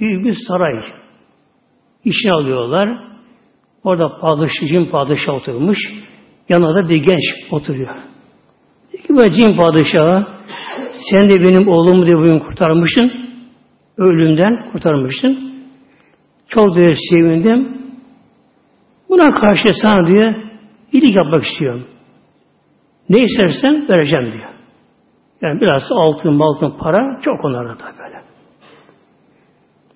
büyük bir saray. İşe alıyorlar. Orada padişah, cin padişah oturmuş. Yanında da bir genç oturuyor. Diyor ki ben cin padişahı sen de benim oğlumu diye bugün kurtarmışsın. Ölümden kurtarmışsın. Çok da sevindim. Buna karşı sana diyor iyilik yapmak istiyorum. Ne istersen vereceğim diyor. Yani biraz altın, altın para çok onlarda da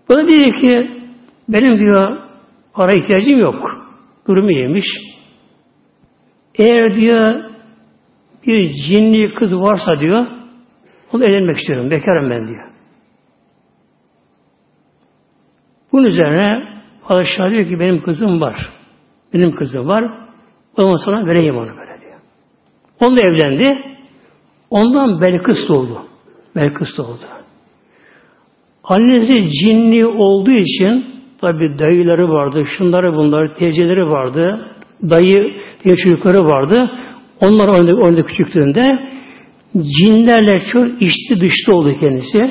Bu da diyor ki benim diyor para ihtiyacım yok. Durumu yemiş. Eğer diyor bir cinli kız varsa diyor onu evlenmek istiyorum. Bekarım ben diyor. Bunun üzerine padişah diyor ki benim kızım var. Benim kızım var. Ondan sonra vereyim onu böyle diyor. Onunla evlendi. Ondan Belkıs doğdu. Belkıs doğdu. Annesi cinli olduğu için tabi dayıları vardı, şunları bunları, teyzeleri vardı, dayı diye çocukları vardı. Onlar orada, orada küçüklüğünde cinlerle çok içti dışta oldu kendisi.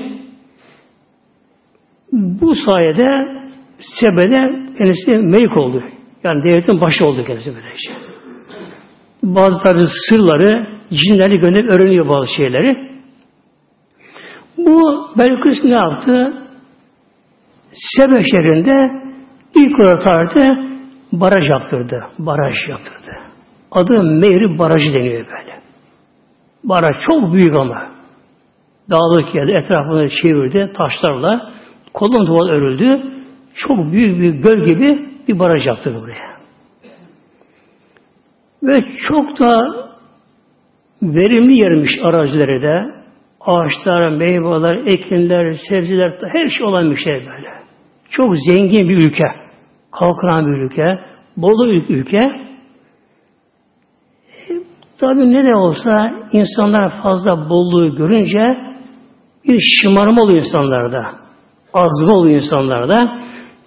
Bu sayede sebede kendisi melik oldu. Yani devletin başı oldu kendisi böylece. Bazı tabi sırları cinlerle gönderip öğreniyor bazı şeyleri. Bu Belkıs ne yaptı? Sebe şehrinde ilk olarak tarihte baraj yaptırdı. Baraj yaptırdı. Adı Mehri Barajı deniyor böyle. Baraj çok büyük ama. Dağlık yerde etrafını çevirdi taşlarla. Kolon duvar örüldü. Çok büyük bir göl gibi bir baraj yaptırdı buraya. Ve çok da verimli yermiş arazileri de. Ağaçlar, meyveler, ekinler, sebzeler, her şey olan bir şey böyle. Çok zengin bir ülke. Kalkınan bir ülke. Bolu bir ülke. E, tabii ne de olsa insanlar fazla bolluğu görünce bir şımarma oluyor insanlarda. Azma oluyor insanlarda.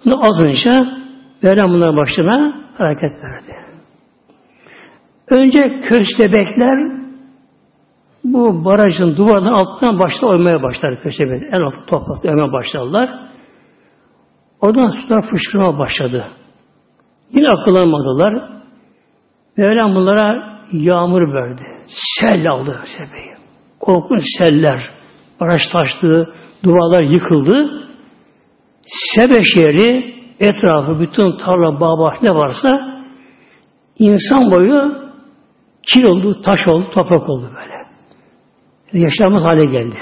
Bunu azınca Mevlam bunlara başına hareket verdi. Önce köstebekler bu barajın duvarının altından başta oymaya başlar köstebekler. En altı toprakta oymaya başladılar. Oradan sular fışkırmaya başladı. Yine akıllanmadılar. Mevlam bunlara yağmur verdi. Sel aldı sebeyi. Korkunç seller. Baraj taştı, duvarlar yıkıldı. Sebe şehri etrafı, bütün tarla, bağ, ne varsa insan boyu kil oldu, taş oldu, toprak oldu böyle. Yaşamaz hale geldi.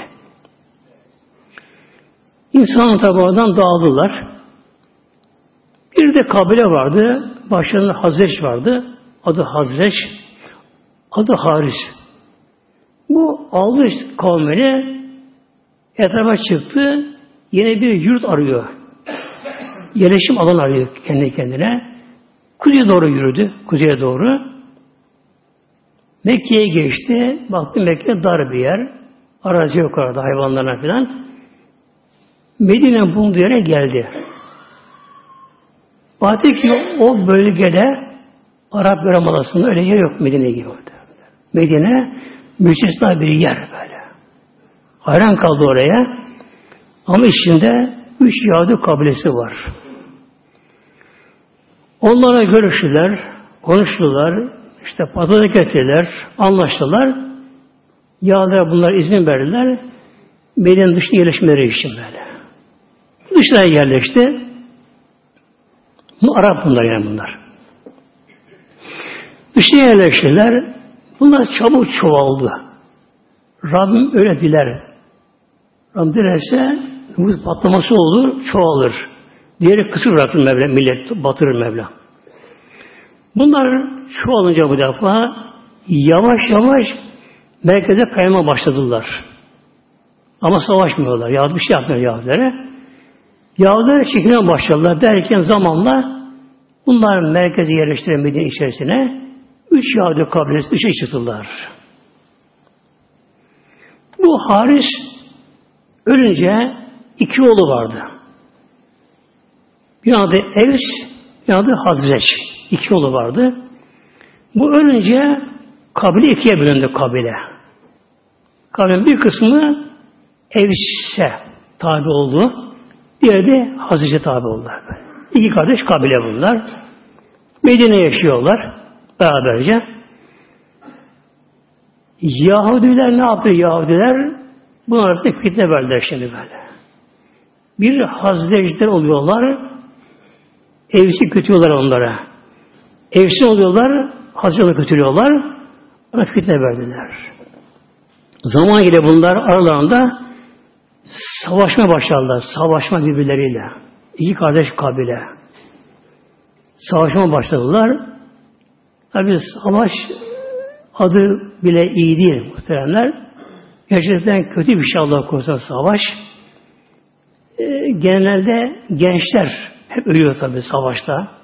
İnsan tabanından dağıldılar. Bir de kabile vardı. Başlarında Hazreç vardı. Adı Hazreç. Adı Haris. Bu almış kavmini etrafa çıktı. Yine bir yurt arıyor. Yerleşim alan arıyor kendi kendine. Kuzeye doğru yürüdü. Kuzeye doğru. Mekke'ye geçti. Baktı Mekke dar bir yer. Arazi yok orada hayvanlarına filan. Medine bulunduğu yere geldi. Baktı ki o bölgede Arap Yarımadası'nda öyle yer yok Medine gibi. Medine müstesna bir yer böyle. Hayran kaldı oraya. Ama içinde üç Yahudi kabilesi var. Onlara görüştüler, konuştular, işte pazara getirdiler, anlaştılar. Yahudiler bunlar izin verdiler. Medine'nin dışına yerleşmeleri için böyle. Dışına yerleşti. Bu Arap bunlar yani bunlar. Dışına yerleştiler. Bunlar çabuk çoğaldı. Rabbim öyle diler. Rabbim dilerse nüfus patlaması olur, çoğalır. Diğeri kısır bırakır Mevla, millet batırır Mevla. Bunlar çoğalınca bu defa yavaş yavaş merkeze kayma başladılar. Ama savaşmıyorlar. Yahudi bir şey yapmıyor Yahudilere. Yahudiler çekilmeye başladılar derken zamanla bunlar merkeze yerleştiren içerisine üç Yahudi kabilesi dışarı çıktılar. Bu Haris ölünce iki oğlu vardı. Bir adı Evs, bir adı Hazreç. İki oğlu vardı. Bu ölünce kabile ikiye bölündü kabile. Kabilenin bir kısmı Evs'e tabi oldu. diğeri de Hazreti tabi oldular. İki kardeş kabile bunlar. Medine yaşıyorlar beraberce. Yahudiler ne yaptı Yahudiler? Bunlar artık fitne verdiler şimdi böyle. Bir Hazreciler oluyorlar, evsi kötüyorlar onlara. Evsi oluyorlar, Hazreciler kötülüyorlar, ona fitne verdiler. Zaman ile bunlar aralarında savaşma başladılar. Savaşma birbirleriyle. İki kardeş kabile. Savaşma başladılar. Tabi savaş adı bile iyi değil muhteremler. Gerçekten kötü bir şey Allah korusun savaş. E, genelde gençler hep ölüyor tabi savaşta.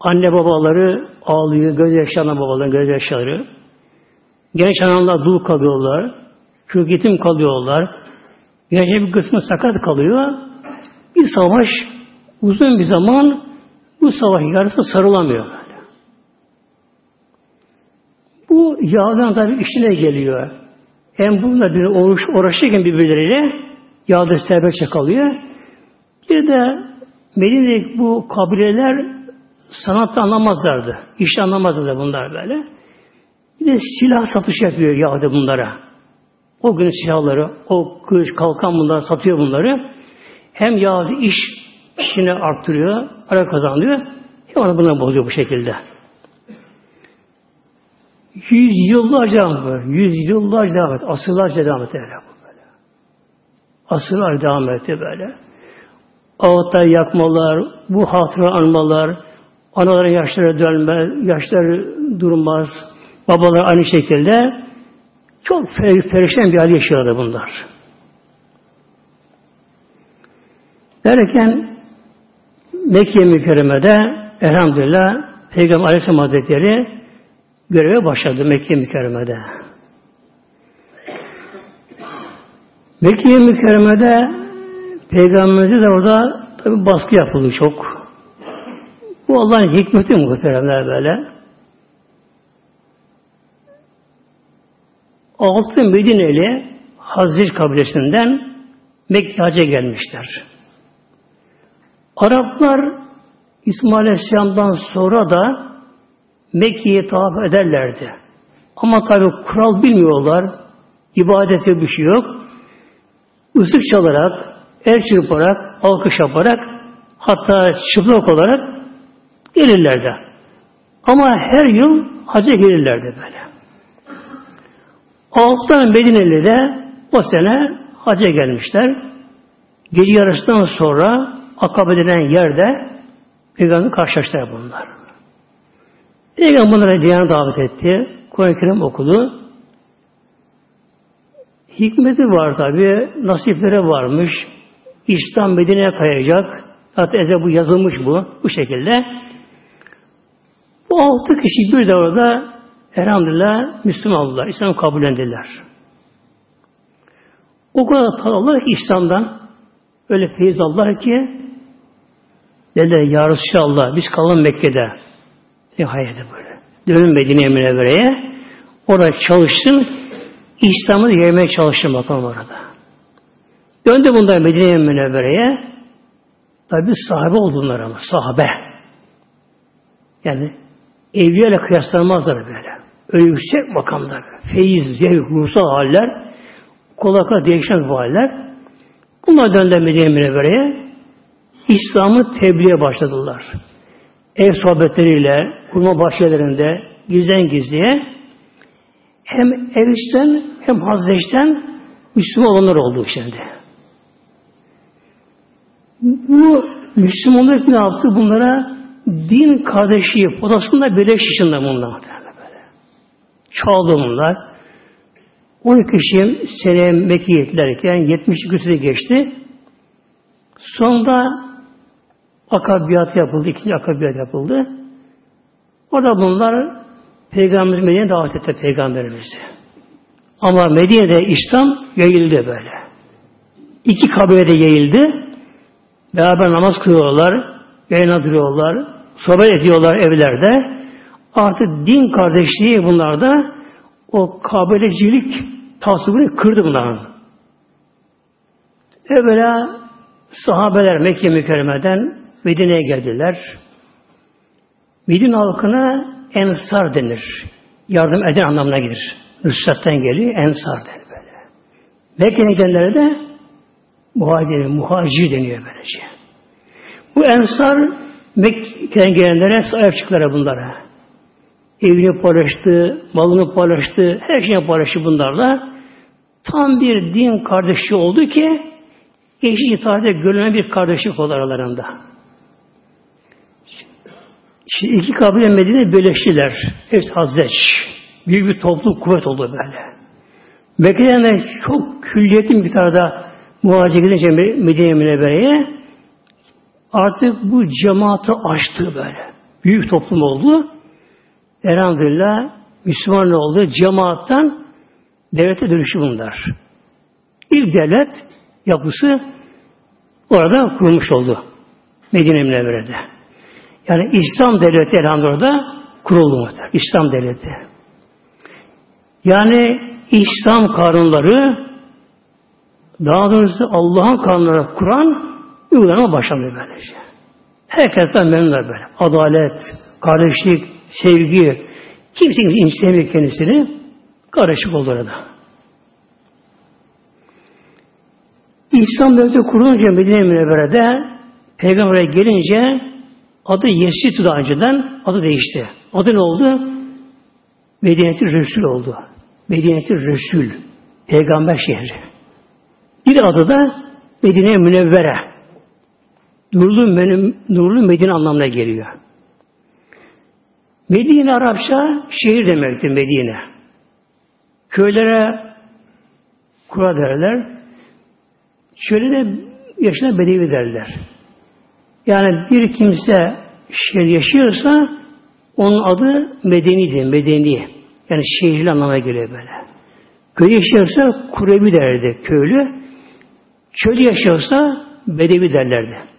Anne babaları ağlıyor, göz yaşlarına babaların göz yaşları. Genç analar dul kalıyorlar. Çocuk yetim kalıyorlar. Gerçi bir kısmı sakat kalıyor. Bir savaş uzun bir zaman bu savaş yarısı sarılamıyor. Bu yağdan tabi işine geliyor. Hem bununla bir oruç, uğraşırken birbirleriyle yağda serbestçe kalıyor. Bir de Medine'deki bu kabileler sanatta anlamazlardı. İşte anlamazlardı bunlar böyle. Bir de silah satış yapıyor Yahudi bunlara. O gün silahları, o kılıç, kalkan bunları satıyor bunları. Hem Yahudi iş işini arttırıyor, para kazanıyor. Hem ona bunları bozuyor bu şekilde. Yüz yıllarca devam Yüz yıllarca devam etti. Asırlarca devam böyle. böyle. Asırlar devam etti böyle. Ağıtlar yakmalar, bu hatıra anmalar, anaların yaşları dönmez, yaşları durmaz, babalar aynı şekilde çok perişan bir hal yaşıyordu bunlar. Derken Mekke mükerremede elhamdülillah Peygamber Aleyhisselam Hazretleri göreve başladı Mekke mükerremede. Mekke mükerremede Peygamberimize de orada tabi baskı yapıldı çok. Bu Allah'ın hikmeti muhteremler böyle. Altı Medineli Hazreti kabilesinden Mekke gelmişler. Araplar İsmail Aleyhisselam'dan sonra da Mekke'ye tavaf ederlerdi. Ama tabi kural bilmiyorlar. İbadete bir şey yok. Isık çalarak, el çırparak, alkış yaparak hatta çıplak olarak gelirlerdi. Ama her yıl hacca gelirlerdi böyle. Alttan Medineli de o sene hacca gelmişler. Gece yarısından sonra Akabe denen yerde Peygamber karşılaştılar bunlar. Peygamber bunlara diyana davet etti. Kur'an-ı Kerim okudu. Hikmeti var tabi, nasipleri varmış. İslam Medine'ye kayacak. Zaten bu yazılmış bu, bu şekilde. Bu altı kişi bir de orada elhamdülillah Müslüman oldular. İslam kabullendiler. O kadar tatlılar ki İslam'dan öyle feyiz aldılar ki dediler Ya Resulallah biz kalalım Mekke'de. Ne hayır böyle. Dönün Medine'ye Münevvere'ye. Orada çalışsın. İslam'ı yemeye çalışsın bakalım orada. Döndü bunlar Medine'ye Münevvere'ye. Tabi sahabe oldular ama sahabe. Yani evliya ile kıyaslanmazlar böyle. Öyle yüksek makamlar. Feyiz, zevk, ruhsal haller, kolay değişen bu haller. Bunlar döndü Medine Münevvere'ye. İslam'ı tebliğe başladılar. Ev sohbetleriyle, kurma bahçelerinde, gizden gizliye hem Evisten hem Hazreç'ten Müslüman olanlar oldu şimdi. Bu Müslümanlık ne yaptı? Bunlara din kardeşliği potasında birleş içinde bunlar. Çoğaldı bunlar. 12 kişi seneye Mekke'ye gittilerken 70 küsüre geçti. Sonunda akabiyat yapıldı. ikinci akabiyat yapıldı. Orada bunlar Peygamberimiz Medine'ye davet etti Peygamberimizi. Ama Medine'de İslam yayıldı böyle. İki kabile de yayıldı. Beraber namaz kılıyorlar, yayına duruyorlar, sohbet ediyorlar evlerde. Artık din kardeşliği bunlarda o kabilecilik tasvibini kırdı bunların. Evvela Sahabeler Mekke mükerremeden Medine'ye geldiler. Medine halkına ensar denir. Yardım eden anlamına gelir. Nusrat'tan geliyor, ensar denir böyle. Mekke'ye gelenlere de muhacir, muhacir deniyor böylece. Bu ensar Mekke'den gelenlere sahip çıktılar bunlara. Evini paylaştı, malını paylaştı, her şeyi paylaştı bunlarla. Tam bir din kardeşi oldu ki eşi itaate görülen bir kardeşlik oldu aralarında. Şimdi iki kabile Medine birleştiler. Hepsi Hazreç. Büyük bir topluluk kuvvet oldu böyle. Mekke'den de çok külliyetin miktarda muhacir gidince Medine Münevvere'ye artık bu cemaati açtı böyle. Büyük toplum oldu. Elhamdülillah Müslüman oldu. Cemaattan devlete dönüşü bunlar. İlk devlet yapısı orada kurulmuş oldu. Medine Münevvere'de. Yani İslam devleti elhamdülillah kuruldu. İslam devleti. Yani İslam kanunları daha doğrusu Allah'ın kanunları Kur'an uygulama başlamıyor böylece. Herkesten memnunlar böyle. Adalet, kardeşlik, sevgi, kimse kimse incitemiyor kendisini. Karışık oldu orada. İslam devleti kurulunca Medine Münevvere'de Peygamber'e gelince adı Yesit'ti daha önceden adı değişti. Adı ne oldu? Medine-i Resul oldu. Medine-i Resul. Peygamber şehri. Bir adı da Medine Münevvere. Nurlu, nurlu Medine anlamına geliyor. Medine Arapça şehir demektir Medine. Köylere kura derler. Şöyle de yaşına bedevi derler. Yani bir kimse şehir yaşıyorsa onun adı medenidir, medeni. Yani şehirli anlamına geliyor böyle. Köy yaşıyorsa kurebi derdi köylü. Çölde yaşıyorsa bedevi derlerdi.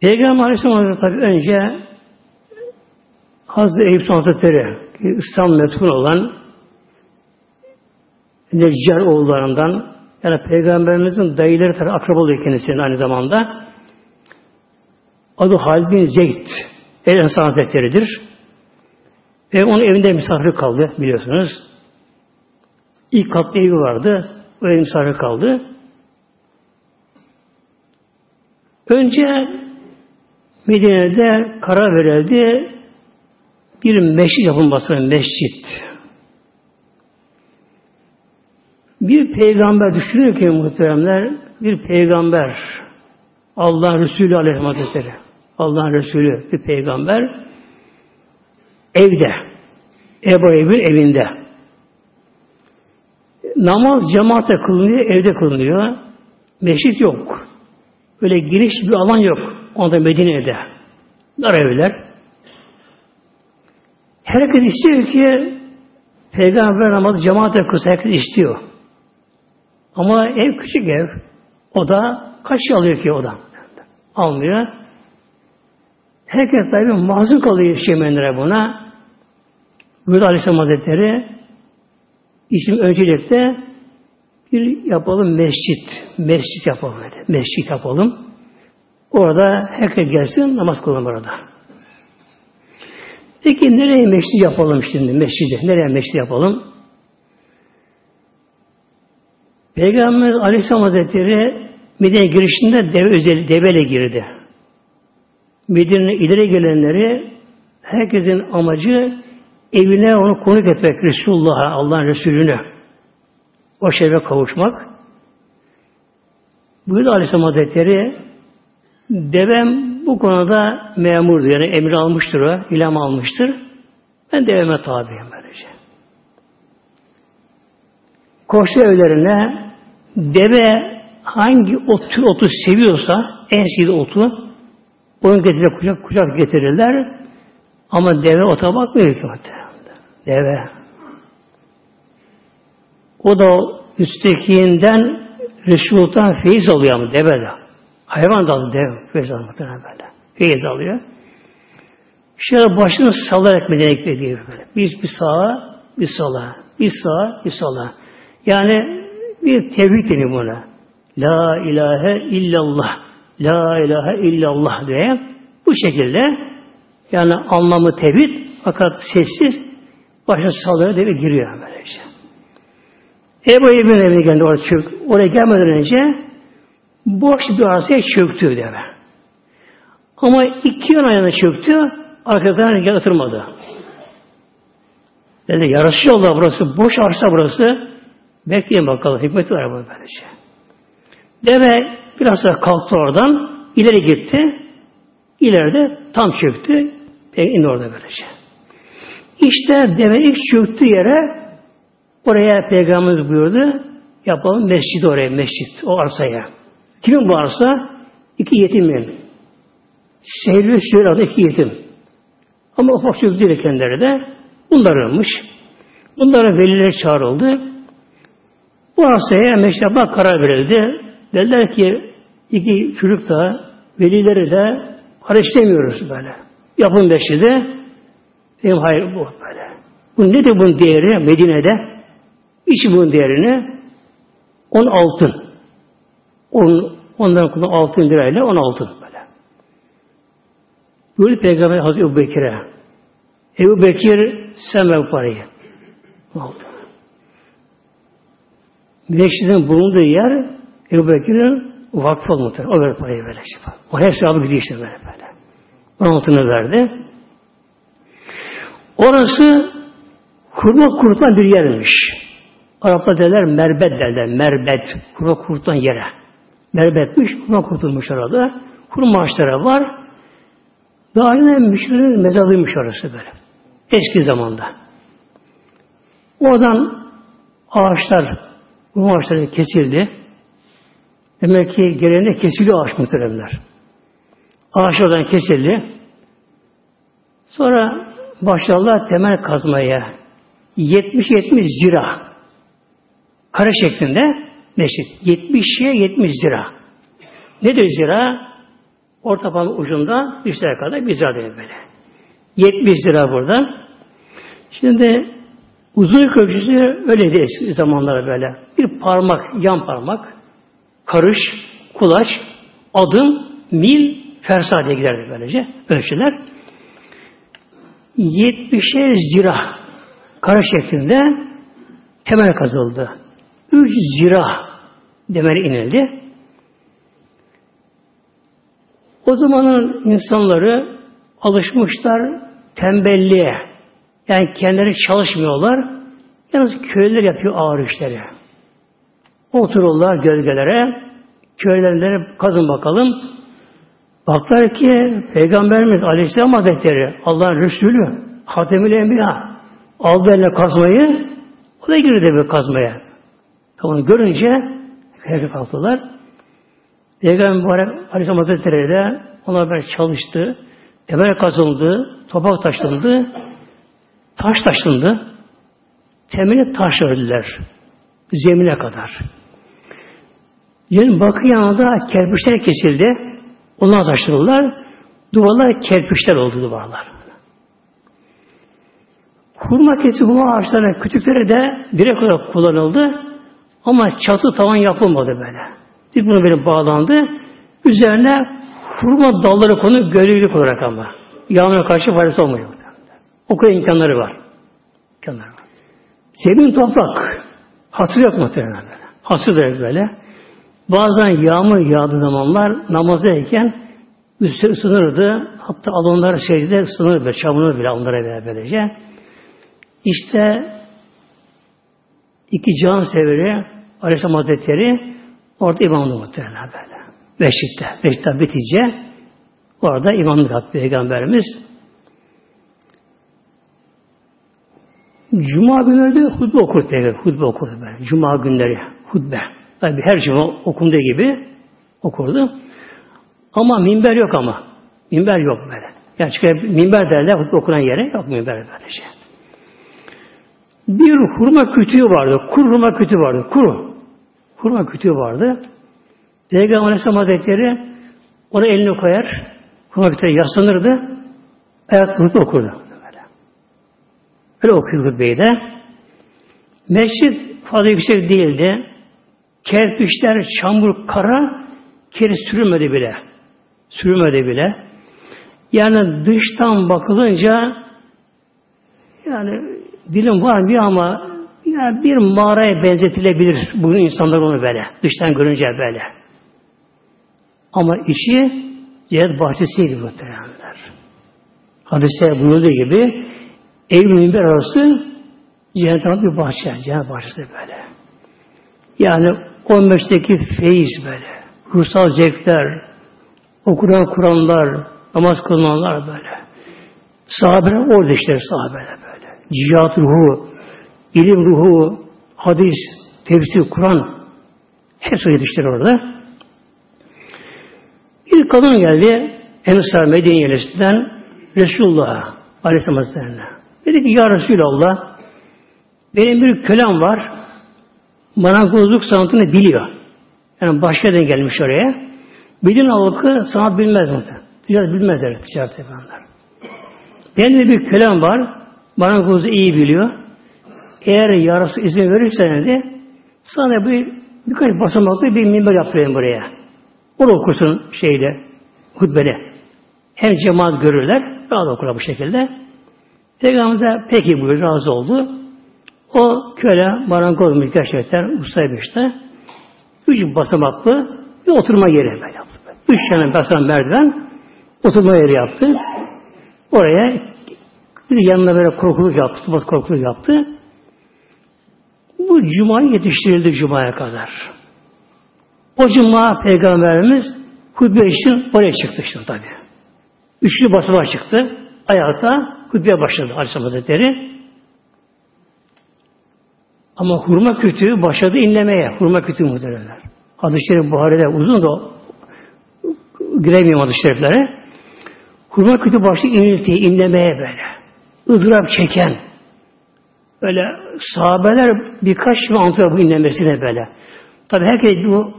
Peygamber Aleyhisselam tabi önce Hazreti Eyüp Hazretleri İslam metkun olan Neccar oğullarından yani Peygamberimizin dayıları tarafı akraba oluyor kendisinin aynı zamanda. Adı Halid bin Zeyd El Ensar Hazretleri'dir. Ve onun evinde misafir kaldı biliyorsunuz. İlk katlı evi vardı. O misafir kaldı. Önce Medine'de karar verildi bir meşrit yapılması mescit. Bir peygamber düşünüyor ki muhteremler bir peygamber Allah Resulü Aleyhisselatü Allah Resulü bir peygamber evde Ebu Eyb'in evinde namaz cemaatle kılınıyor, evde kılınıyor. Meşrit yok. Böyle geniş bir alan yok. Onda Medine'de. Dar evler. Herkes istiyor ki Peygamber namazı cemaatle kılsa herkes istiyor. Ama ev küçük ev. O da kaç şey alıyor ki o da? Almıyor. Herkes tabi mazur kalıyor Yemenlere buna. Burada Aleyhisselam Hazretleri işim öncelikle bir yapalım mescit. Mescit yapalım dedi. Mescit yapalım. Orada herkes gelsin namaz kılalım orada. Peki nereye mescid yapalım şimdi mescidi? Nereye mescid yapalım? Peygamber Aleyhisselam Hazretleri Medine girişinde deve, özel, deveyle girdi. Medine'ye ileri gelenleri herkesin amacı evine onu konuk etmek Resulullah'a, Allah'ın Resulüne. O şerefe kavuşmak. Buyurdu Aleyhisselam Hazretleri devem bu konuda memurdur. Yani emir almıştır o, ilham almıştır. Ben deveme tabiyim böylece. Koştu evlerine deve hangi ot, tür otu seviyorsa en sevdiği otu onu getirip kucak, kucak getirirler. Ama deve ota bakmıyor ki Deve. O da üsttekinden Resulullah'tan feyiz alıyor ama deve de. Hayvan dalı dev. Feyiz alıyor muhtemelen böyle. Feyiz alıyor. Şöyle başını sallarak Medine'ye gidiyor böyle. Bir, bir sağa, bir sola. Bir sağa, bir sola. Yani bir tevhid deniyor buna. La ilahe illallah. La ilahe illallah diye. Bu şekilde yani anlamı tevhid fakat sessiz başa sallaya deve giriyor böylece. Ebu Eyyub'un evine geldi oraya çök. Oraya gelmeden önce boş bir arsaya çöktü deve. Ama iki yan ayağına çöktü, arkadan yatırmadı. Dedi yarışı yolda burası, boş arsa burası. Bekleyin bakalım, hikmeti var bu böylece. Deve biraz da kalktı oradan, ileri gitti. İleride tam çöktü, indi orada böylece. İşte deve ilk çöktüğü yere oraya Peygamberimiz buyurdu, yapalım mescid oraya, mescid, o arsaya. Kimin bu arsa? İki yetimin. Sehl ve Süheyl adlı iki yetim. Ama ufak çocuk değil kendileri de. Bunlarınmış. Bunlara veliler çağrıldı. Bu arsaya meşraba karar verildi. Dediler ki iki çocuk da velileri de para istemiyoruz böyle. Yapın beşi Dedim hayır bu böyle. Bu nedir bunun değeri Medine'de? İçi bunun değerini on altın. On, ondan kullan altın lirayla on altın böyle. Buyurdu Peygamber Hazreti Ebu Bekir'e. Ebu Bekir sen ver parayı. Aldı. Meşridin bulunduğu yer Ebu Bekir'in vakfı olmadı. O ver parayı böyle. O hesabı gidiyor işte böyle böyle. On altını verdi. Orası kurma kurutulan bir yermiş. Araplar derler merbet derler. Merbet. Kurma kurutulan yere. Merbetmiş. Kurma kurtulmuş orada. Kurma ağaçları var. Daha yine müşrinin mezarlıymış orası böyle. Eski zamanda. Oradan ağaçlar, kurma ağaçları kesildi. Demek ki geleneğinde kesiliyor ağaç muhteremler. Ağaç oradan kesildi. Sonra başladılar temel kazmaya. 70-70 zira. Kare şeklinde meşrit. 70'ye 70 zira. Nedir zira? Orta parmak ucunda üstlere kadar bir zira demek böyle. 70 lira burada. Şimdi uzun ölçüsü öyleydi eski zamanlarda böyle. Bir parmak, yan parmak, karış, kulaç, adım, mil, fersah diye giderdi böylece ölçüler. 70'er zira kara şeklinde temel kazıldı. 3 zira demel inildi. O zamanın insanları alışmışlar tembelliğe. Yani kendileri çalışmıyorlar. Yalnız köylüler yapıyor ağır işleri. Otururlar gölgelere. Köylerinde kazın bakalım. Baklar ki Peygamberimiz Aleyhisselam Hazretleri Allah'ın Resulü Hatemül Enbiya aldı eline kazmayı o da girdi bir kazmaya. Onu görünce herkes kalktılar. Peygamber Mübarek Aleyhisselam Hazretleri de ona böyle çalıştı. Temel kazıldı, toprak taşlandı, taş taşlandı. Temeli taş ördüler. Zemine kadar. Yani bakı yanında kerpiçler kesildi. Onlar taşladılar. Duvarlar kerpiçler oldu duvarlar. Hurma kesi hurma ağaçları, kütükleri de direkt olarak kullanıldı. Ama çatı tavan yapılmadı böyle. Bir bunu böyle bağlandı. Üzerine hurma dalları konu gölgelik olarak ama. Yağmura karşı faydası olmuyor. O kadar imkanları var. İmkanları var. Zemin toprak. Hasır yok muhtemelen böyle. Hasır da böyle. Bazen yağmur yağdığı zamanlar namazdayken üstü ısınırdı. Hatta alonlar secde ısınır böyle, çamurur bile onlara bile böylece. İşte iki can severi Aleyhisselam Hazretleri orada imamdı muhtemelen böyle. Beşikte. Beşikte bitince orada imamlık yaptı Peygamberimiz. Cuma günleri de hutbe okur Peygamber. Hutbe okurdu böyle. Cuma günleri hutbe. Tabi her cuma okunduğu gibi okurdu. Ama minber yok ama. Minber yok böyle. Yani çıkıyor minber derler hutbe okunan yere yok minber böyle şey. Bir hurma kütüğü vardı. Kuru hurma kütüğü vardı. Kuru. Hurma kütüğü vardı. Peygamber Aleyhisselam Hazretleri ona elini koyar. Hurma kütüğe yaslanırdı. Ayakta hutbe okurdu. Böyle. Öyle okuyor hutbeyi de. Mescid fazla yüksek değildi. Kerpiçler, çamur, kara kere sürülmedi bile. Sürülmedi bile. Yani dıştan bakılınca yani dilim var mı ama yani bir mağaraya benzetilebilir bugün insanlar onu böyle. Dıştan görünce böyle. Ama içi cennet bahçesiydi muhtemelenler. Hadise buyurduğu gibi ev minber arası cennetin bir bahçe. Cennet bahçesi böyle. Yani 15'teki feyiz böyle. Ruhsal zevkler, okunan Kur'anlar, namaz kılınanlar böyle. Sahabeler orada işte sahabeler böyle. Cihat ruhu, ilim ruhu, hadis, tefsir, Kur'an hepsi yetiştir orada. Bir kadın geldi Ensar Medine yerlisinden Resulullah Aleyhisselam Hazretleri'ne. Dedi ki Ya Resulallah benim bir kölem var marangozluk sanatını biliyor. Yani başka yerden gelmiş oraya. Bilin halkı sanat bilmez mi? Ticaret bilmezler ticaret yapanlar. Benim bir kölem var. Marangozluğu iyi biliyor. Eğer yarısı izin verirsen de sana bir birkaç basamaklı bir minber yaptırayım buraya. Onu okursun şeyde, hutbede. Hem cemaat görürler, rahat okurlar bu şekilde. Peygamber de peki buyur, razı oldu. O köle marangozmuş gerçekten ustaymış da. Üç basamaklı bir oturma yeri böyle yaptı. Üç tane basamak merdiven oturma yeri yaptı. Oraya bir yanına böyle korkuluk yaptı, korkuluk yaptı. Bu cuma yetiştirildi cumaya kadar. O cuma peygamberimiz hutbe için oraya çıktı işte tabi. Üçlü basamağa çıktı. Ayakta hutbeye başladı Aleyhisselam Hazretleri. Ama hurma kütüğü başladı inlemeye. Hurma kütüğü muhteremler. Hadis-i Şerif Buhari'de uzun da giremiyorum hadis-i. Hurma kütüğü başladı iniltiye, inlemeye böyle. ızdırap çeken, böyle sahabeler birkaç yıl anlatıyor bu inlemesine böyle. Tabi herkes bu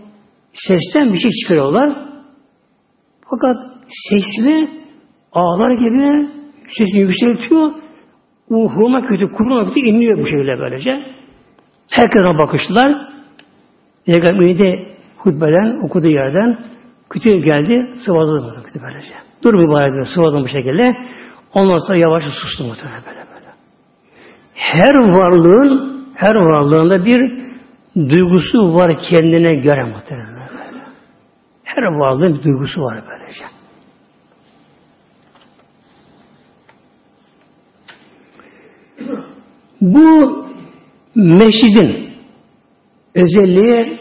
sesten bir şey çıkarıyorlar. Fakat sesli ağlar gibi sesini yükseltiyor. Hurma kötü, kurma kötü inliyor bu şekilde böylece. Herkese bakıştılar. Peygamber'i de hutbeden, okuduğu yerden kütüğü geldi, sıvazladı bu kütüğü böylece. Dur mübarek sıvazladı bu şekilde. Ondan sonra yavaşça sustu muhtemelen böyle. Her varlığın, her varlığında bir duygusu var kendine göre muhtemelen. Her varlığın bir duygusu var böylece. Bu Mescidin özelliği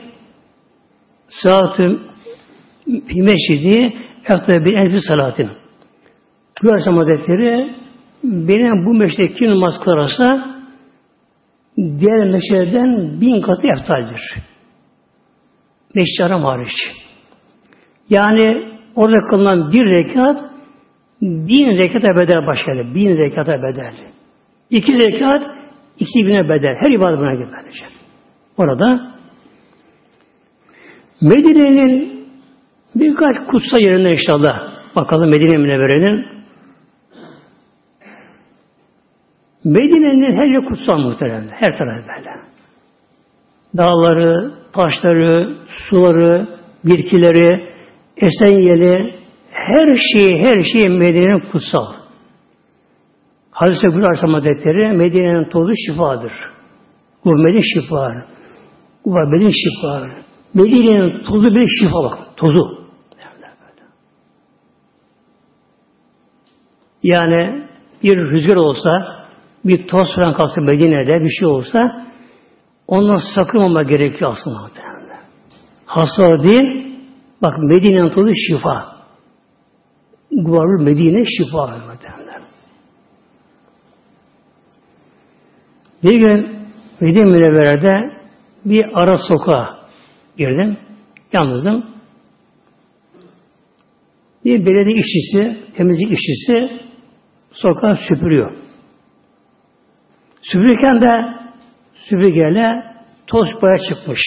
salatı mescidi yakta bir elfi salatin. Aleyhisselam Hazretleri benim bu meşte kim namaz kılarsa diğer meşreden bin katı eftaldir. Meşri hariç. Yani orada kılınan bir rekat bin rekata bedel başlar. Bin rekata bedel. İki rekat İki bine bedel. Her ibadet buna gibi böylece. Orada Medine'nin birkaç kutsa yerinde inşallah bakalım Medine Münevvere'nin Medine'nin her yeri kutsal muhtemelen. Her tarafı böyle. Dağları, taşları, suları, bitkileri, esen yeri, her şeyi, her şeyi Medine'nin kutsal. Hazreti Gül Aleyhisselam Hazretleri Medine'nin tozu şifadır. Gurbedin şifa. Gurbedin şifa. Medine'nin tozu bir şifa bak. Tozu. Yani bir rüzgar olsa, bir toz falan kalksa Medine'de bir şey olsa ondan sakınmama gerekiyor aslında. Hasta değil, bak Medine'nin tozu şifa. Guvarul Medine şifa. Bir gün Medine Münevvere'de bir ara sokağa girdim. Yalnızım. Bir belediye işçisi, temizlik işçisi sokağı süpürüyor. Süpürürken de süpürgeyle toz baya çıkmış.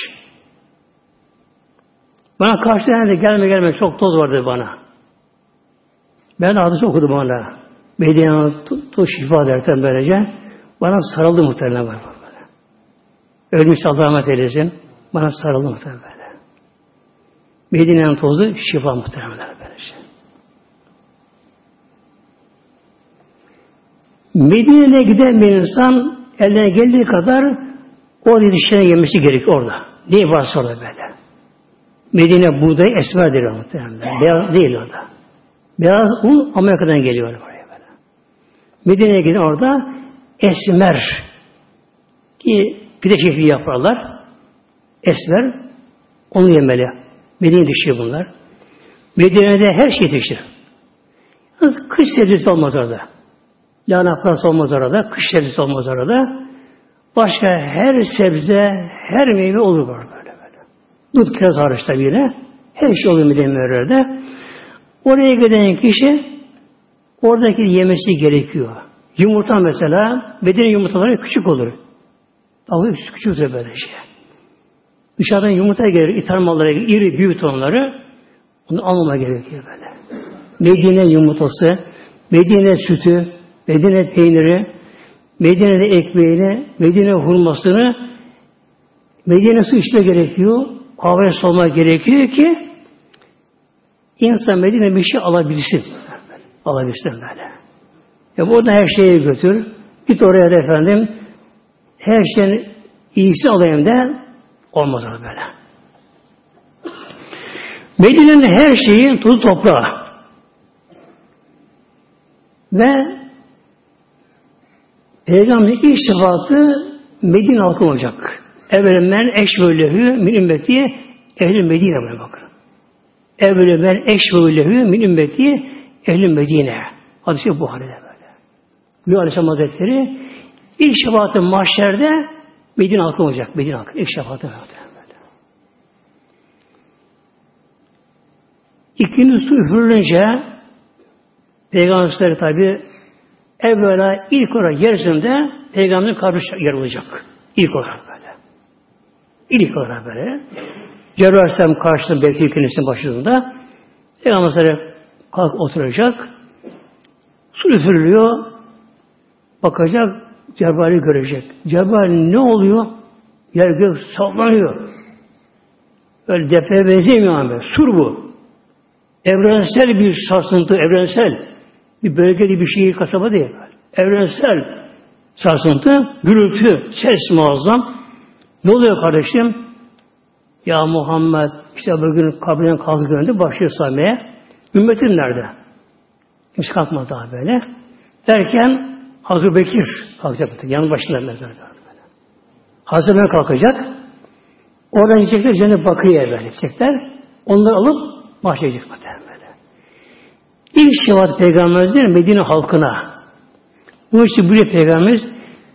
Bana karşı de gelme gelme çok toz vardı bana. Ben hadisi okudum ona. Medine'nin toz şifa derken böylece. Bana sarıldı muhtemelen var. Böyle. Ölmüş Allah rahmet eylesin. Bana sarıldı muhtemelen böyle. Medine'nin tozu şifa muhtemelen böylece. Medine'ye giden bir insan eline geldiği kadar o dişlerine yemesi gerek orada. Ne varsa orada böyle. Medine buğday esmerdir muhtemelen. Beyaz değil orada. Beyaz un Amerika'dan geliyor oraya böyle. Medine'ye giden orada esmer ki pide şekli yaparlar. Esmer onu yemeli. Medine dişi bunlar. Medine'de her şey yetişir. Yalnız kış sebzesi olmaz orada. Lahana pırası olmaz orada. Kış sebzesi olmaz orada. Başka her sebze, her meyve olur var böyle böyle. Dut kiraz hariç tabi yine. Her şey olur Medine'de. Oraya giden kişi oradaki yemesi gerekiyor. Yumurta mesela, Medine yumurtaları küçük olur. Tabii küçük böyle şey. Dışarıdan yumurta gelir, ithal mallara gelir, iri büyük tonları. Onu almama gerekiyor böyle. Medine yumurtası, Medine sütü, Medine peyniri, Medine'de ekmeğini, Medine hurmasını, Medine su içme gerekiyor, kahve solma gerekiyor ki insan Medine bir şey alabilsin. Alabilsin böyle. Ya burada her şeyi götür. Git oraya da efendim her şeyin iyisi alayım da olmaz öyle böyle. Medine'nin her şeyi tuzu toprağı. Ve Peygamberin ilk şefaatı Medine halkı olacak. Evvelen men eşvölehü min ümmeti ehli Medine buna bakın. Evvelen men eşvölehü min ümmeti ehli Medine. Hadis-i Buhari'de böyle. Nuh Aleyhisselam Hazretleri ilk şefaatı mahşerde Medine halkı olacak. Medine halkı. ilk şefaatı böyle. İkinci su üfürülünce Peygamberleri tabi evvela ilk olarak yeryüzünde Peygamberin kabri yer olacak. İlk olarak böyle. İlk olarak böyle. Cebrail Aleyhisselam karşısında belki ikincisinin başında Peygamberleri kalk oturacak. Su üfürülüyor. Bakacak Cebrail'i görecek. Cebrail ne oluyor? Yer gök sallanıyor. Öyle depreye benzemiyor ama. Sur bu. Evrensel bir sarsıntı, evrensel. Bir bölgeli bir şehir kasaba değil. Evrensel sarsıntı, gürültü, ses muazzam. Ne oluyor kardeşim? Ya Muhammed işte bugün kabrinden kalkıp gönderdi başlıyor saymaya. Ümmetin nerede? Hiç kalkmadı daha böyle. Derken Hazreti Bekir kalkacak. Yanı başında mezar böyle. Hazreti Bekir kalkacak. Oradan gidecekler cennet bakıya böyle gidecekler. Onları alıp başlayacak böyle. İlk şefaat peygamberimizdir Medine halkına. Bu işte buraya peygamberimiz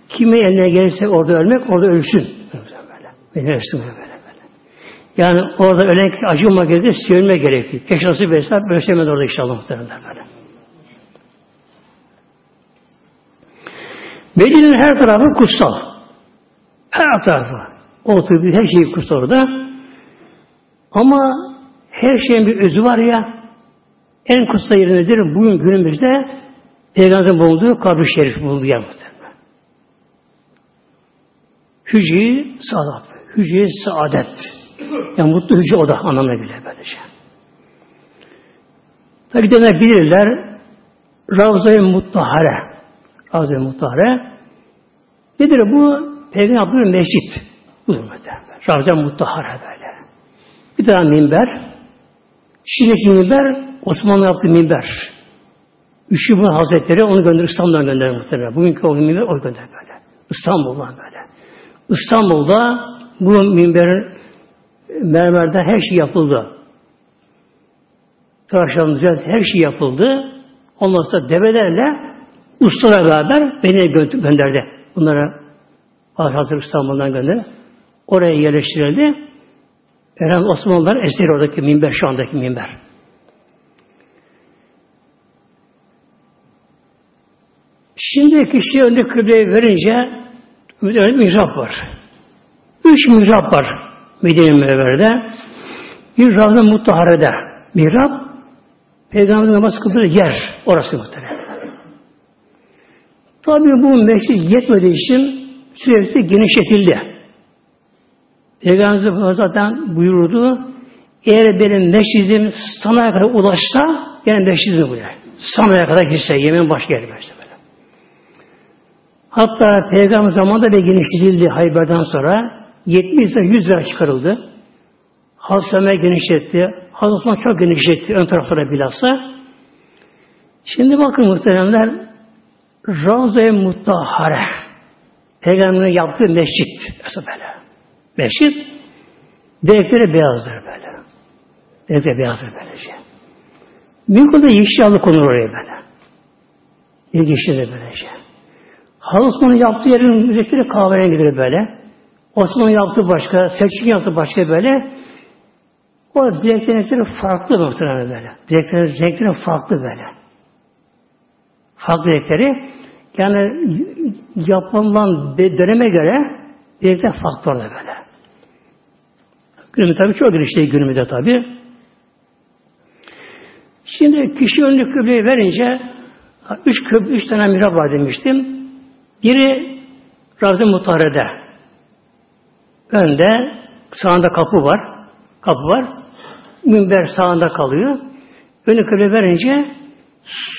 kime eline gelirse orada ölmek, orada ölsün. Böyle. Beni ölsün böyle, böyle. Yani orada ölen acıma gerekir, sevilme gerekir. Yaşası besler, ölsemez orada inşallah muhtemelen böyle. Medine'nin her tarafı kutsal. Her tarafı. O tabi her şey kutsal orada. Ama her şeyin bir özü var ya en kutsal yeri nedir? Bugün günümüzde Peygamberin bulunduğu kabri şerif bulunduğu yer muhtemelen. Hücre-i saadet. Hücre-i saadet. Yani mutlu hücre o da anlamına bile böylece. Tabi demek bilirler Ravza-i Muttahare Ravza-i Muttahare nedir bu? Peygamber yaptığı mescit. Budur muhtemelen. Ravza-i Muttahare böyle. Bir tane minber. Şimdiki minber Osmanlı yaptığı minber. Üçü bu Hazretleri onu gönder İstanbul'dan gönderir muhtemelen. Bugünkü o minber o gönder böyle. İstanbul'dan böyle. İstanbul'da bu minberin mermerden her şey yapıldı. Tıraşlan her şey yapıldı. Ondan sonra develerle ustala beraber beni gönderdi. Bunlara Hazreti İstanbul'dan gönderdi. Oraya yerleştirildi. Eren Osmanlılar eseri oradaki minber, şu andaki minber. Şimdi kişi önde kıbleyi verince mihrap var. Üç mihrap var Medine Münevver'de. Bir Ravza Muttahare'de mihrap Peygamber namaz kıldığı yer orası muhtemelen. Tabi bu mescid yetmediği için sürekli genişletildi. Peygamberimiz zaten buyurdu. Eğer benim meşridim sana kadar ulaşsa yani meşridim bu yani. Sana'ya kadar gitse yemin baş gelmez. Hatta peygamber zamanında da genişletildi Hayber'den sonra 70 lira 100 lira çıkarıldı. Hazreti genişletti. Hazreti çok genişletti. Ön taraflara bilhassa. Şimdi bakın muhteremler Ravza-i Muttahare Peygamberin yaptığı mescit. Nasıl böyle? Mescit direkleri beyazdır böyle. Direkleri beyazdır böylece. Mümkün de yeşil konur oraya böyle. Bir yeşil böylece. Hazreti Osman'ın yaptığı yerin direkleri kahverengidir böyle. Osman'ın yaptığı başka, Selçuk'un yaptığı başka böyle. O direklerin renkleri farklı muhtemelen böyle. Direklerin renkleri farklı böyle. Farklı renkleri. Yani yapılan döneme göre direkler farklı orada böyle. Günümüzde tabii çok gelişti günümüzde tabii. Şimdi kişi önlük kıbleyi verince üç, köp, üç tane mihrap var demiştim. Biri Ravza Mutare'de. Önde sağında kapı var. Kapı var. Minber sağında kalıyor. Önü kıble verince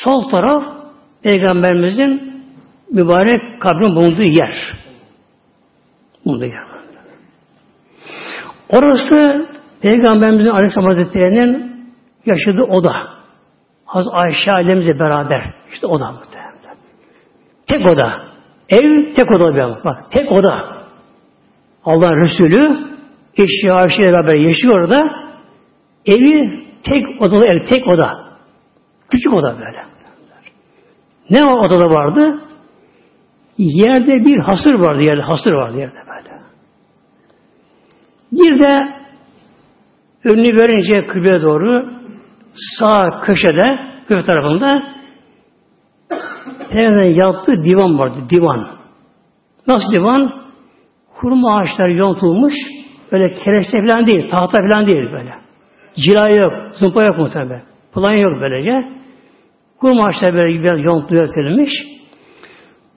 sol taraf Peygamberimizin mübarek kabrin bulunduğu yer. Bulunduğu yer. Orası Peygamberimizin Aleyhisselam Hazretleri'nin yaşadığı oda. Haz Ayşe ailemizle beraber. İşte oda muhtemelen. Tek oda. Ev tek oda bir Bak tek oda. Allah'ın Resulü eşi Ayşe beraber yaşıyor orada. Evi tek odalı ev, tek oda. Küçük oda böyle. Ne o odada vardı? Yerde bir hasır vardı, yerde hasır vardı yerde böyle. Bir de önünü verince kıbleye doğru sağ köşede, köşe tarafında Peygamber'in yaptığı divan vardı, divan. Nasıl divan? Hurma ağaçları yontulmuş, öyle kereste falan değil, tahta falan değil böyle. Cila yok, zımpa yok muhtemelen. Plan yok böylece. Hurma ağaçları böyle biraz yontuluyor, ötülmüş.